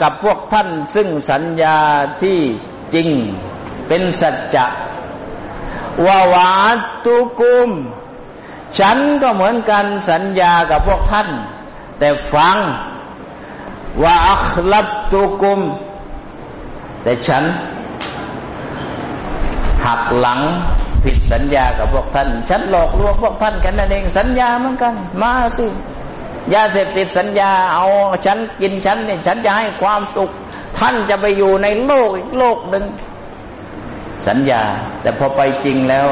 กับพวกท่าน ซึ่งสัญญาที่จริงเป็นสัจจะว่าวาตุกุม ฉันก็เหมือนกันสัญญากับพวกท่าน แต่ฟังว่าอัคลับตุกุม แต่ฉัน หักหลังผิดสัญญากับพวกท่าน ฉันหลอกลวงพวกท่านกันนั่นเองสัญญาเหมือนกัน มาสิยาเสพติดสัญญาเอาฉันกินฉันเนี่ยฉันจะให้ความสุข ท่านจะไปอยู่ในโลกอีกโลกหนึ่งสัญญา แต่พอไปจริงแล้ว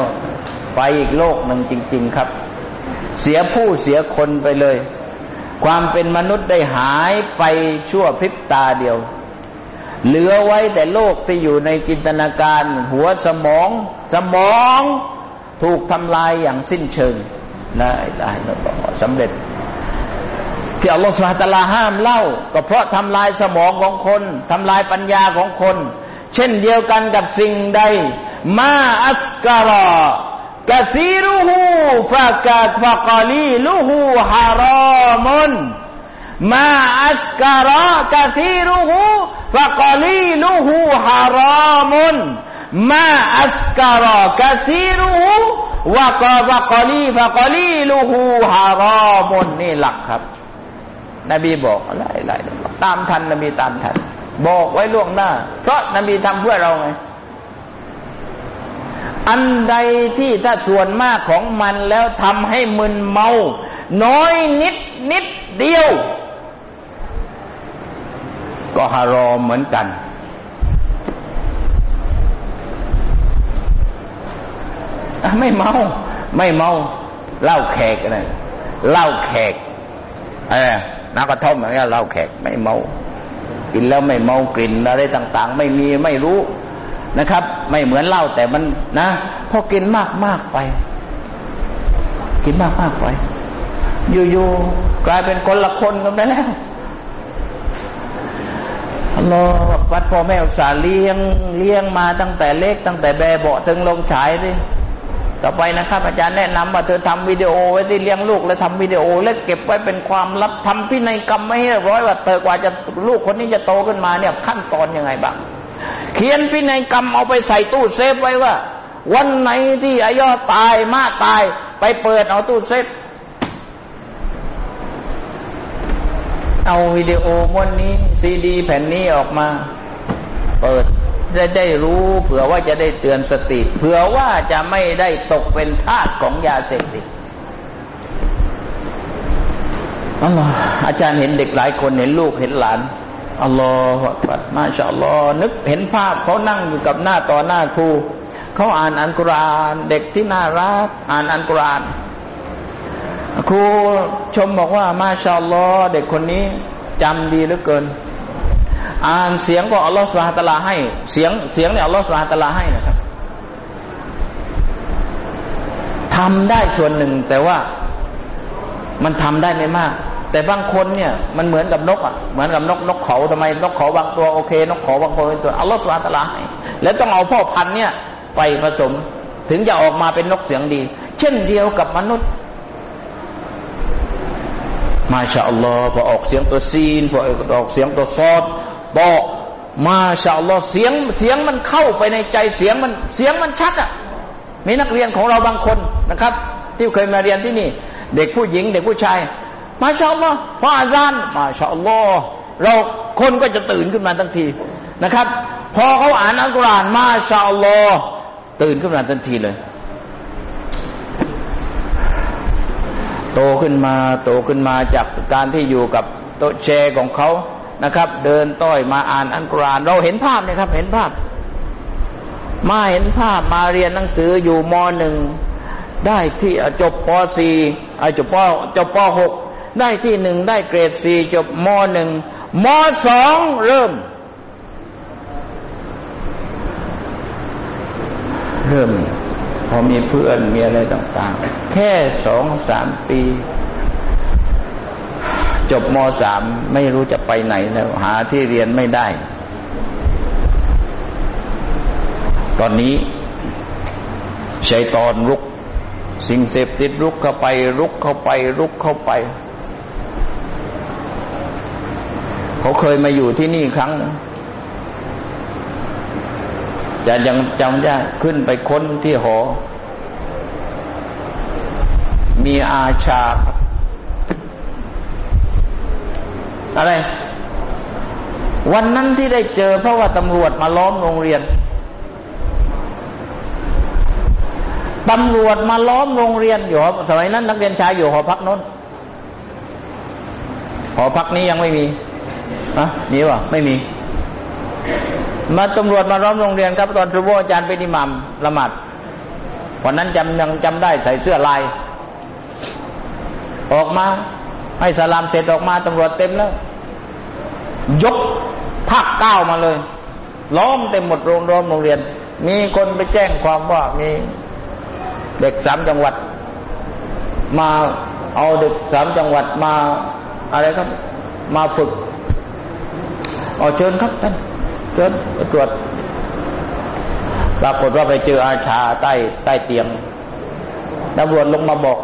ไปอีกโลกหนึ่งจริง ๆครับ เสียผู้เสียคนไปเลย ความเป็นมนุษย์ได้หายไปชั่วพริบตาเดียว เหลือไว้แต่โลกที่อยู่ในจินตนาการ หัวสมอง สมองถูกทำลายอย่างสิ้นเชิงนะได้สำเร็จ ที่อัลลอฮฺสุลตาลาห้ามเล่า ก็เพราะทำลายสมองของคนทำลายปัญญาของคน เช่นเดียวกันกับสิ่งใด มาอัสการากะซีรุหูฟะกะฟะกาลีลุหูฮารอมุน มาอัสการากะซีรุหูฟะกาลีลุหูฮารอมุนมาอัสการากะซีรุหูวะกะฟะกาลีฟะกาลีลุหูฮารอมุนนี่หลักครับ นบีบอกอะไรอะไรตามทันนบีตามทัน บอกไว้ล่วงหน้า เพราะนบีทำเพื่อเราไงอันใดที่ถ้าส่วนมากของมันแล้วทำให้มึนเมา น้อยนิดนิดเดียว ก็ฮารอมเหมือนกัน ไม่เมา ไม่เมาเหล้าแขกอะไรเหล้าแขกเออน้ากระท่อมอย่างเงี้ยเหล้าแขกไม่เมา กินแล้วไม่เมากลิ่นอะไรต่าง ๆ ไม่มีไม่รู้นะครับ ไม่เหมือนเหล้าแต่มันนะพอกินมากมากไป กินมากมากไปอยู่ๆกลายเป็นคนละคนกันไปแล้ว อัลอวัดพ่อแม่อุตส่าห์เลี้ยงเลี้ยงมาตั้งแต่เล็กตั้งแต่แบเบาถึงลงฉายดิต่อไปนะครับ อาจารย์แนะนำว่าเธอทำวิดีโอไว้ที่เลี้ยงลูกแล้วทำวิดีโอ แล้วเก็บไว้เป็นความลับทำพินัยกรรมไม่ให้ร้อยว่าเธอกว่าจะลูกคนนี้จะโตขึ้นมาเนี่ยขั้นตอนยังไงบ้างเขียนพินัยกรรมเอาไปใส่ตู้เซฟไว้ว่า วันไหนที่อายอตายมาตาย ไปเปิดเอาตู้เซฟ เอาวิดีโอม้วนนี้ ซีดี แผ่นนี้ออกมา เปิดจะได้รู้เผื่อว่าจะได้เตือนสติเผื่อว่าจะไม่ได้ตกเป็นทาสของยาเสพติดอัลลอฮ์อาจารย์เห็นเด็กหลายคนเห็นลูกเห็นหลานอัลลอฮฺมาชาอัลลอฮ์นึกเห็นภาพเขานั่งอยู่กับหน้าต่อหน้าครูเขาอ่านอันกุราน เด็กที่น่ารักอ่านอันกุราน ครูชมบอกว่า มาชาอัลลอฮ์เด็กคนนี้จำดีเหลือเกิน อ่านเสียงของอัลลอฮฺสุบฮาตลาให้ เสียงเสียงเนี่ยอัลลอฮฺสุบฮาตลาให้นะครับทำได้ส่วนหนึ่งแต่ว่ามันทำได้ไม่มาก แต่บางคนเนี่ย มันเหมือนกับนกอะเหมือนกับนกนกเขาทำไมนกเขาบางตัวโอเคนกเขาบางตัวตัวอัลลอฮฺสุบฮาตลาให้แล้วต้องเอาพ่อพันธุ์เนี่ย ไปผสม ถึงจะออกมาเป็นนกเสียงดี เช่นเดียวกับมนุษย์ มาชาอัลลอฮ์พอออกเสียงตัวซีนพอออกเสียงตัวซอดบอกมาชาอัลลอฮ์เสียงเสียงมันเข้าไปในใจเสียงมันเสียงมันชัดอะมีนักเรียนของเราบางคนนะครับ ที่เคยมาเรียนที่นี่ เด็กผู้หญิง เด็กผู้ชาย มาชาอัลลอฮ์พออาจารย์มาชาอัลลอฮ์เราคนก็จะตื่นขึ้นมาทันทีนะครับ พอเขาอ่านอัลกุรอานมาชาอัลลอฮ์ตื่นขึ้นมาทันทีเลย โตขึ้นมา โตขึ้นมาจากการที่อยู่กับโต๊ะแชร์ของเขานะครับ เดินต้อยมาอ่านอันกุราน เราเห็นภาพเนี่ยครับ เห็นภาพ มาเห็นภาพมาเรียนหนังสืออยู่มหนึ่งได้ที่จบปสี่จบปจบปหกได้ที่หนึ่งได้เกรดสี่จบมหนึ่งมสองเริ่ม เริ่ม พอมีเพื่อนมีอะไรต่างๆ แค่สองสามปี จบมสามไม่รู้จะไปไหนแล้ว หาที่เรียนไม่ได้ ตอนนี้ชัยตอนรุก สิ่งเสพติดรุกเข้าไปรุกเข้าไปรุกเข้าไป เขาเคยมาอยู่ที่นี่ครั้งนึง จะยังจำได้ขึ้นไปค้นที่หอ มีอาชา อะไร วันนั้นที่ได้เจอเพราะว่าตำรวจมาล้อมโรงเรียนตำรวจมาล้อมโรงเรียนอยู่สมัยนั้น นักเรียนชายอยู่หอพักน้น หอพักนี้ยังไม่มีอะมีวะไม่มี มาตำรวจมาล้อมโรงเรียนครับ ตอนสุโบอาจารย์เป็นอิหมัมละหมาดวันนั้นจำยังจำได้ใส่เสื้อลาย ออกมา ให้สลามเสร็จออกมาตำรวจเต็มแล้ว ยกภาคเก้ามาเลย ล้อมเต็มหมดโรงร้อมโรงเรียน มีคนไปแจ้งความว่ามีเด็กสามจังหวัด มาเอาเด็กสามจังหวัดมา อะไรครับ มาฝึกเอาเชิญครับท่าน เชิญไปตรวจปรากฏว่าไปเจออาชาใต้ใต้เตียงตำรวจลงมาบอก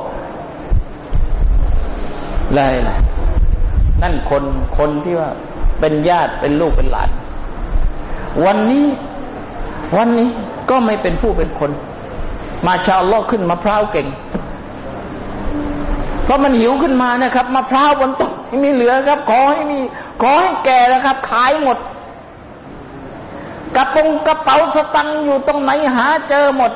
เลยนั่นคนคนที่ว่าเป็นญาติเป็นลูกเป็นหลาน วันนี้ วันนี้ก็ไม่เป็นผู้เป็นคน มาชาวลอกขึ้นมะพร้าวเก่ง เพราะมันหิวขึ้นมานะครับมะพร้าวบนต้นไม่มีเหลือครับ ขอให้มี ขอให้แก่นะครับ ขายหมด กระปงกระเป๋าสตังค์อยู่ตรงไหนหาเจอหมด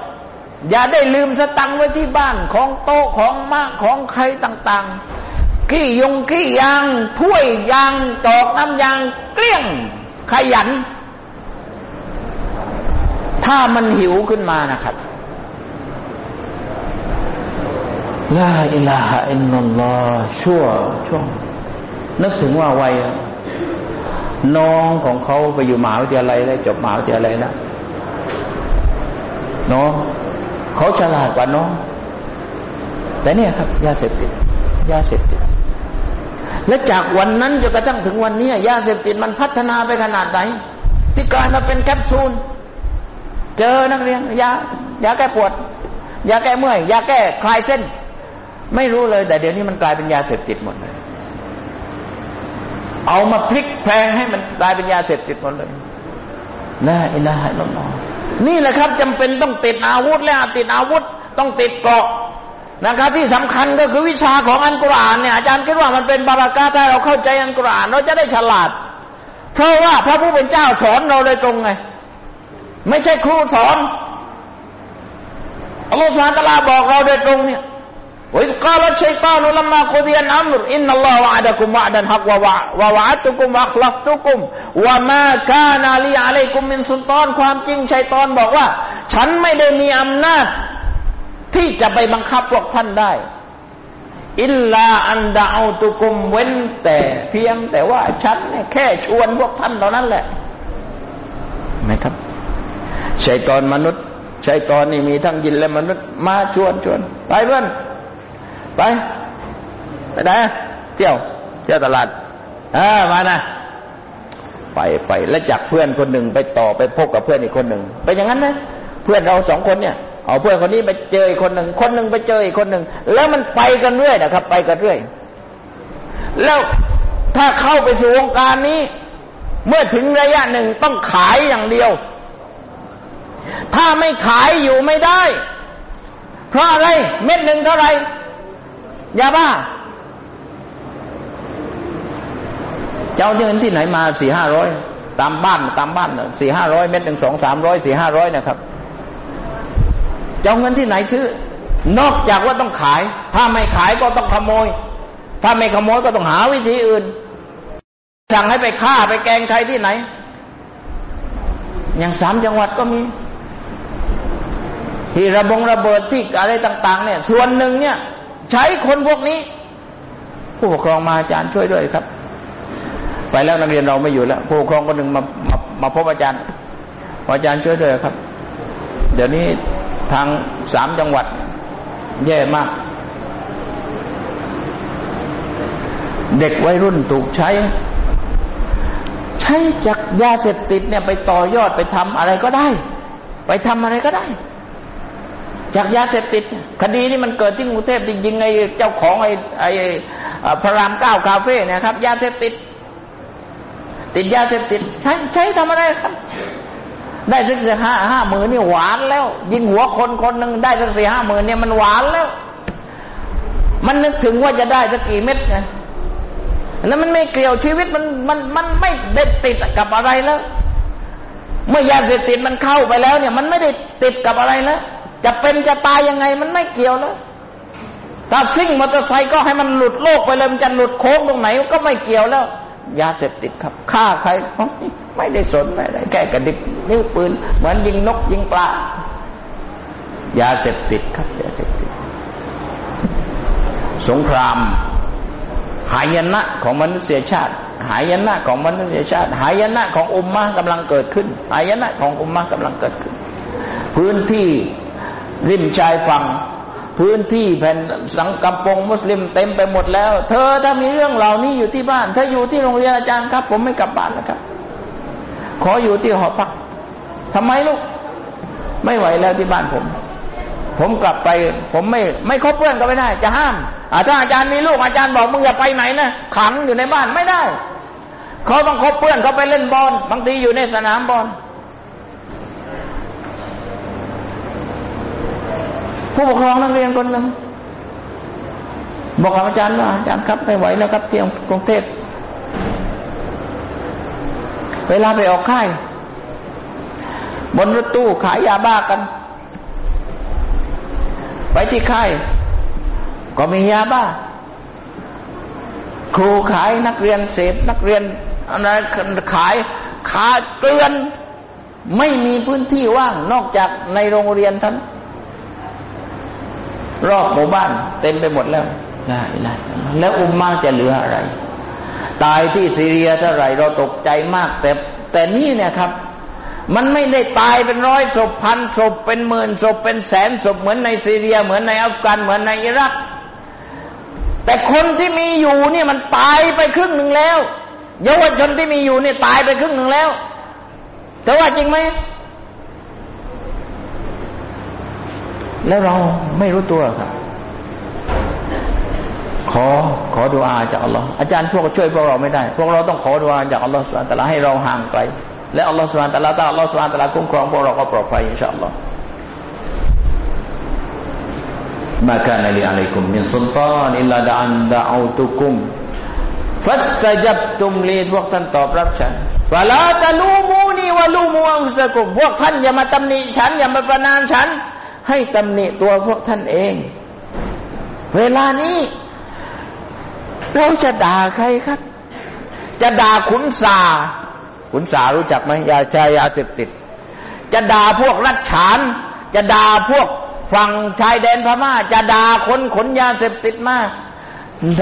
อย่าได้ลืมสตังค์ไว้ที่บ้านของโต๊ะของมะของใครต่างๆ ขี้ยงขี้ยางถ้วยยางจอกน้ำยางเกลี้ยงขยัน ถ้ามันหิวขึ้นมานะครับลาอิลาฮะอินนัลลอฮ์ชั่วช่วงนึกถึงว่าวัย น้องของเขาไปอยู่มหาวิทยาลัยแล้วจบมหาวิทยาลัยแล้วน้องเขาฉลาดกว่าน้อง แต่เนี่ยครับ ยาเสพติด ยาเสพติด และจากวันนั้นจนกระทั่งถึงวันนี้ยาเสพติดมันพัฒนาไปขนาดไหน ที่กลายมาเป็นแคปซูล เจอนักเรียนยายาแก้ปวด ยาแก้เมื่อย ยาแก้คลายเส้น ไม่รู้เลย แต่เดี๋ยวนี้มันกลายเป็นยาเสพติดหมดเลย เอามาพลิกแพงให้มันกลายเป็นยาเสพติดหมดเลยละอิละฮะลอฮนี่แหละครับจำเป็นต้องติดอาวุธและติดอาวุธ ต้องติดเกราะนะครับ ที่สำคัญก็คือวิชาของอันกุรอานเนี่ยอาจารย์คิดว่ามันเป็นบารักาถ้าเราเข้าใจอันกุรอานเราจะได้ฉลาด เพราะว่าพระผู้เป็นเจ้าสอนเราโดยตรงไง ไม่ใช่ครูสอนอัลลอฮฺสุบฮานตะลาบอกเราโดยตรงเนี่ย وإذ قال الشيطان لما قضي الأمر إن الله وعدكم وعدا حق ووعدتكم وأخلفتكم وما كان لي عليكم من سلطان ความจริงชัยตอนบอกว่า ฉันไม่ได้มีอำนาจ ที่จะไปบังคับพวกท่านได้ อิลลาอันดาอตุกุมเว้นแต่เพียงแต่ว่าฉันแค่ชวนพวกท่านเท่านั้นแหละไหมครับชัยตอนมนุษย์ชัยตอนนี่มีทั้งยินและมนุษย์มาชวนชวนไปเพื่อน ไปไปไหนเที่ยว เที่ยวตลาดอ่ามานะไปไปแล้วจากเพื่อนคนหนึ่งไปต่อไปพบกับเพื่อนอีกคนหนึ่งไปอย่างนั้นนะเพื่อนเราสองคนเนี่ย เอาเพื่อนคนนี้ไปเจออีกคนหนึ่งคนหนึ่งไปเจออีกคนหนึ่งแล้วมันไปกันเรื่อยนะครับ ไปกันเรื่อย แล้วถ้าเข้าไปสู่วงการนี้ เมื่อถึงระยะหนึ่งต้องขายอย่างเดียว ถ้าไม่ขายอยู่ไม่ได้ เพราะอะไรเม็ดหนึ่งเท่าไหร่ ยาบ้าเจ้าเงินที่ไหนมาสี่ห้าร้อยตามบ้านตามบ้านสี่ห้าร้อยเม็ดหนึ่งสองสามร้อยสี่ห้าร้อยนะครับเจ้าเงินที่ไหนซื้อ นอกจากว่าต้องขาย ถ้าไม่ขายก็ต้องขโมย ถ้าไม่ขโมยก็ต้องหาวิธีอื่นสั่งให้ไปฆ่าไปแกงใครที่ไหน อย่างสามจังหวัดก็มี ที่ระบงระเบิดที่อะไรต่าง ๆ เนี่ย ส่วนหนึ่งเนี่ย ใช้คนพวกนี้ ผู้ปกครองมาอาจารย์ช่วยด้วยครับ ไปแล้วนักเรียนเราไม่อยู่แล้วผู้ปกครองคนหนึ่งมามามาพบอาจารย์อาจารย์ช่วยด้วยครับ เดี๋ยวนี้ทางสามจังหวัด แย่มาก เด็กวัยรุ่นถูกใช้ ใช้จากยาเสพติดเนี่ยไปต่อยอดไปทำอะไรก็ได้ ไปทำอะไรก็ได้ จากยาเสพติด คดีนี้มันเกิดที่กรุงเทพจริงๆไอ้เจ้าของไอ้ไอ้พระรามเก้าคาเฟ่เนี่ยครับ ยาเสพติด ติดยาเสพติด ใช้ใช้ทำอะไรครับ ได้สักสี่ห้าห้าหมื่นนี่หวานแล้ว ยิงหัวคนคนหนึ่งได้สักสี่ห้าหมื่นเนี่ยมันหวานแล้ว มันนึกถึงว่าจะได้สักกี่เม็ดไงแล้วมันไม่เกี่ยวชีวิตมันมันมันไม่ได้ติดกับอะไรแล้ว เมื่อยาเสพติดมันเข้าไปแล้ว เนี่ย มันไม่ได้ติดกับอะไรแล้ว จะเป็นจะตายยังไงมันไม่เกี่ยวแล้ว ถ้าซิ่งมอเตอร์ไซค์ก็ให้มันหลุดโลกไปเลยมันจะหลุดโค้งตรงไหนก็ไม่เกี่ยวแล้ว ยาเสพติดครับฆ่าใครไม่ได้สนไม่ได้แค่กระดิกนิ้วปืน เหมือนยิงนกยิงปลายาเสพติดครับยาเสพติด สงคราม หายนะของมนุษยชาติ หายนะของมนุษยชาติ หายนะของอุมมะกำลังเกิดขึ้น หายนะของอุมมะกำลังเกิดขึ้น พื้นที่ ริมชายฝั่ง พื้นที่แผ่นสังกำปงมุสลิมเต็มไปหมดแล้ว เธอถ้ามีเรื่องเหล่านี้อยู่ที่บ้าน ถ้าอยู่ที่โรงเรียนอาจารย์ครับ ผมไม่กลับบ้านนะครับ ขออยู่ที่หอพักทำไมลูก ไม่ไหวแล้วที่บ้านผม ผมกลับไป ผมไม่ ไม่คบเพื่อนก็ไม่ได้ จะห้ามถ้าอาจารย์มีลูกอาจารย์บอกมึงอย่าไปไหนนะขังอยู่ในบ้านไม่ได้เขาต้องคบเพื่อนเขาไปเล่นบอลบางทีอยู่ในสนามบอล ผู้ปกครองนักเรียนคนหนึ่งบอกกับอาจารย์ว่าอาจารย์ครับไม่ไหวแล้วครับเที่กรุงเทพเวลาไปออกค่าย บนรถตู้ขายยาบ้ากัน ไปที่ค่าย ก็มียาบ้า ครูขายนักเรียนเสพนักเรียนอะไรขายขาเกลือน ไม่มีพื้นที่ว่างนอกจากในโรงเรียนท่าน รอบหมู่บ้าน เต็มไปหมดแล้วได้ได้แล้วอุมมาจะเหลืออะไร ตายที่ซีเรียเท่าไหร่เราตกใจมาก แต่แต่นี่เนี่ยครับ มันไม่ได้ตายเป็นร้อยศพพันศพเป็นหมื่นศพเป็นแสนศพเหมือนในซีเรีย เหมือนในอัฟกันเหมือนในอิรัก แต่คนที่มีอยู่เนี่ยมันตายไปครึ่งหนึ่งแล้วเยาวชนที่มีอยู่เนี่ยตายไปครึ่งหนึ่งแล้วแต่ว่าจริงไหม แล้วเราไม่รู้ตัวครับ ขอขอดุอาจากอัลลอฮ์อาจารย์พวกช่วยพวกเราไม่ได้ พวกเราต้องขอดุอาจากอัลลอฮ์สุลตาราให้เราห่างไกลและอัลลอฮ์สุลตาราถ้าอัลลอฮ์สุลตาราคุ้มครองพวกเราก็ปลอดภัยอินชาอัลลอฮ์มาคานะลีอะลัยกุมมินสุลตานอิลลาดะอันดะอูตุกุมฟัสตจับตุมลีพวกท่านตอบรับฉันฟาลาตะลูมูนีวะลูมูอัลสกุมพวกท่านอย่ามาตำหนิฉันอย่ามาประนามฉัน ให้ตำหนิตัวพวกท่านเอง เวลานี้ เราจะด่าใครครับ จะด่าขุนสาขุนสารู้จักไหมยาชายยาเสพติด จะด่าพวกรัชฉาน จะด่าพวกฝั่งชายแดนพม่า จะด่าคนขนยาเสพติดมา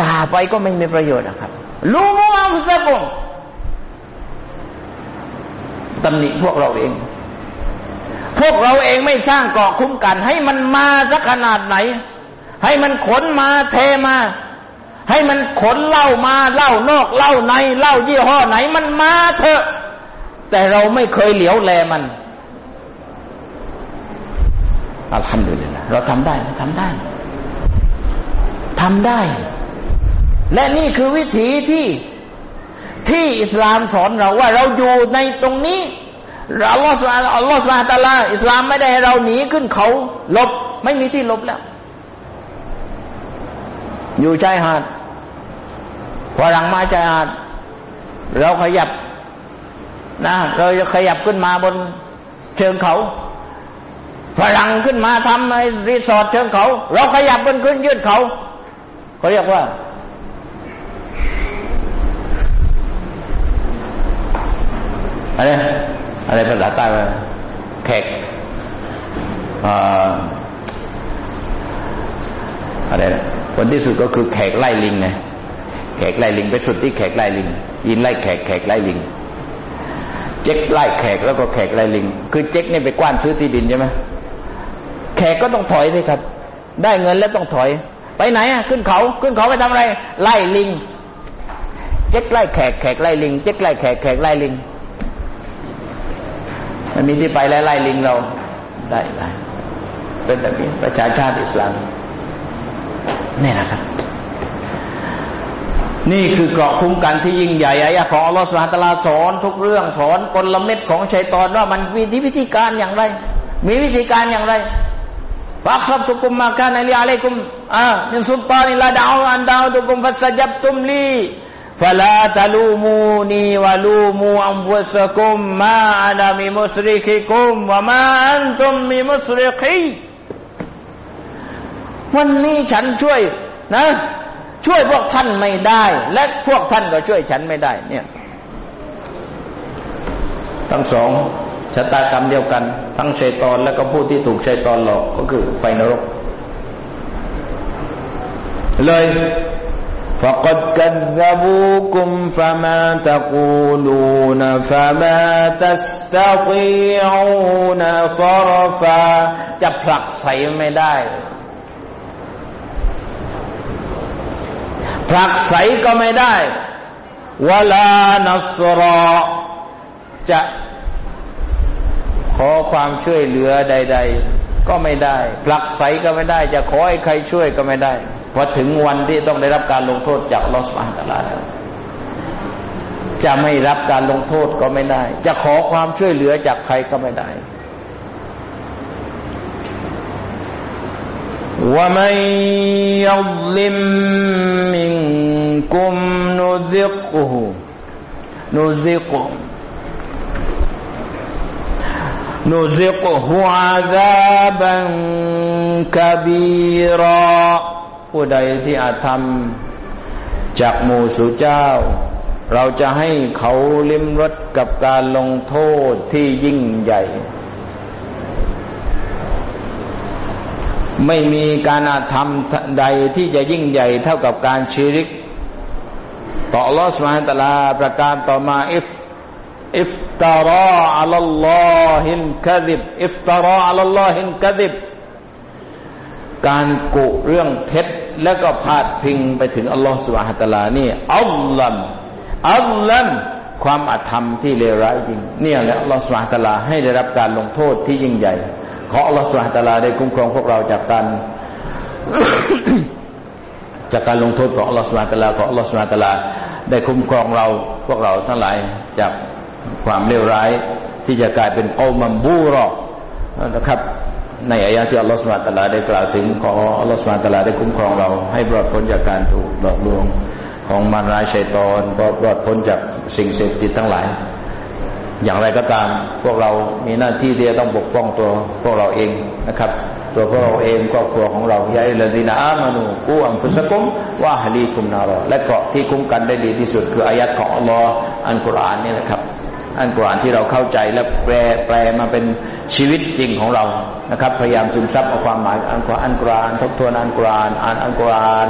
ด่าไปก็ไม่มีประโยชน์นะครับรู้มั้งสักตำหนิพวกเราเอง พวกเราเองไม่สร้างเกาะคุ้มกัน ให้มันมาสักขนาดไหน ให้มันขนมาเทมา ให้มันขนเหล้ามาเหล้านอกเหล้าในเหล้ายี่ห้อไหนมันมาเถอะ แต่เราไม่เคยเหลียวแลมันอัลฮัมดุลิลละเราทำได้ทำได้ทำได้ และนี่คือวิถีที่ที่อิสลามสอนเราว่าเราอยู่ในตรงนี้ อัลลอฮฺสุลอัลลอฮฺสุลตาลาอิสลามไม่ได้ให้เราหนีขึ้นเขาหลบไม่มีที่หลบแล้ว อยู่ชายหาดพอหลังมาชายหาด เราขยับนะเราจะขยับขึ้นมาบนเชิงเขาฝรั่งขึ้นมาทำในรีสอร์ทเชิงเขา เราขยับบนขึ้นยืดเขาเขาเรียกว่า อะไร อะไรภาษาใต้ว่าแขกอะไรคนที่สุดก็คือแขกไล่ลิงไงแขกไล่ลิงไปสุดที่แขกไล่ลิงยินไล่แขกแขกไล่ลิง เจ๊กไล่แขกแล้วก็แขกไล่ลิง คือเจ๊กเนี่ยไปกว้านซื้อที่ดินใช่ไหมแขกก็ต้องถอยสิครับ ได้เงินแล้วต้องถอย ไปไหนอะขึ้นเขาขึ้นเขาไปทำอะไร ไล่ลิง เจ๊กไล่แขกแขกไล่ลิง เจ๊กไล่แขกแขกไล่ลิง มันมีที่ไปไล่ไล่ลิงเราได้ไดเป็นแบบนี้ประชาชาติอิสลามนี่นะครับ นี่คือเกราะคุ้มกันที่ยิ่งใหญ่อายะของอัลลอฮฺสุบฮานตลาสอนทุกเรื่องสอนกลเม็ดของชัยตอนว่ามันมีวิธีการอย่างไร มีวิธีการอย่างไรฟะครับทุกุมมาการอัลีอะลัยกุมอ่ามินสุลตานิลาดาวอันดาวทุกุมฟัสจับตุมลี ฟะลาตะลูมูนีวะลูมูอัมฟุสกุมมาอานามิมุสริกิกุมวะมาอันตุมมิมุสริกีวันนี้ฉันช่วยนะ ช่วยพวกท่านไม่ได้ และพวกท่านก็ช่วยฉันไม่ได้ เนี่ยทั้งสองชะตากรรมเดียวกัน ทั้งชัยตอนและก็ผู้ที่ถูกชัยตอนหลอกก็คือไฟนรก เลย فقد كذبوكم فما تقولون فما تستطيعون صرفا จะผลักใสไม่ได้ผลักใสก็ไม่ได้วลานัสรอจะขอความช่วยเหลือใด ๆ ก็ไม่ได้ผลักใสก็ไม่ได้ จะขอให้ใครช่วยก็ไม่ได้ พอถึงวันที่ต้องได้รับการลงโทษจากลอสมาตลาแล้วจะไม่รับการลงโทษก็ไม่ได้ จะขอความช่วยเหลือจากใครก็ไม่ได้ว่าไม่ยอมลิมมิงกุมนุซิกุนุซิกุนุซิกุอาดาบันกบีรา ผู้ใดที่อาจทำจากหมู่สูเจ้า เราจะให้เขาลิ้มรสกับการลงโทษที่ยิ่งใหญ่ ไม่มีการอาธรรมใดที่จะยิ่งใหญ่เท่ากับการชิริก ต่ออัลลอฮฺ سبحانه وتعالى ประการต่อมา افـ افترى على الله الكذب افترى على الله الكذب การกุเรื่องเท็จแล้วก็พาดพิงไปถึงอัลลอฮฺสุบฮานตะลานี่อัลลัมอัลลัมความอาธรรมที่เลวร้ายจริง เนี่ยแหละอัลลอฮฺสุบฮานตะลาให้ได้รับการลงโทษที่ยิ่งใหญ่ ขออัลลอฮฺสุลตาลาได้คุ้มครองพวกเราจากการจากการลงโทษของอัลลอฮฺสุลตาลาขออัลลอฮฺสุลตาลาได้คุ้มครองเราพวกเราทั้งหลายจากความเลวร้ายที่จะกลายเป็นโอมัมบูรอนะครับ ในอายะที่อัลลอฮฺสุลตาลาได้กล่าวถึงขออัลลอฮฺสุลตาลาได้คุ้มครองเรา ให้ปลอดพ้นจากการถูกหลอกลวงของมารร้ายชัยตอนปลอดพ้นจากสิ่งเสพติดทั้งหลาย อย่างไรก็ตาม พวกเรามีหน้าที่ที่จะต้องปกป้องตัวพวกเราเองนะครับ ตัวพวกเราเองครอบครัวของเรายาอิลดีนาอามานูกูอัมฟุสกุมว่าฮลีคุมนารอและเกาะที่คุ้มกันได้ดีที่สุด คืออายัดของอัลลอฮ์อันกุรอานนี่แหละครับ อันกุรอานที่เราเข้าใจและแปลแปลมาเป็นชีวิตจริงของเรานะครับ พยายามซึมซับเอาความหมายอันกุรอานกุรอานทบทวนอันกุรอานอ่านอันกุรอาน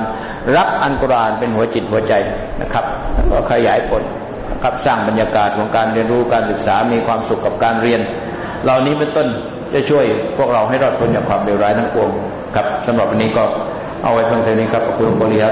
รักอันกุรอานเป็นหัวจิตหัวใจนะครับแล้วก็ขยายผลครับสร้างบรรยากาศของการเรียนรู้การศึกษามีความสุขกับการเรียน เหล่านี้เป็นต้นจะช่วยพวกเราให้รอดพ้นจากความเลวร้ายทั้งปวงครับสำหรับวันนี้ก็ เอาไว้เพียงเท่านี้ครับขอบคุณบริฮา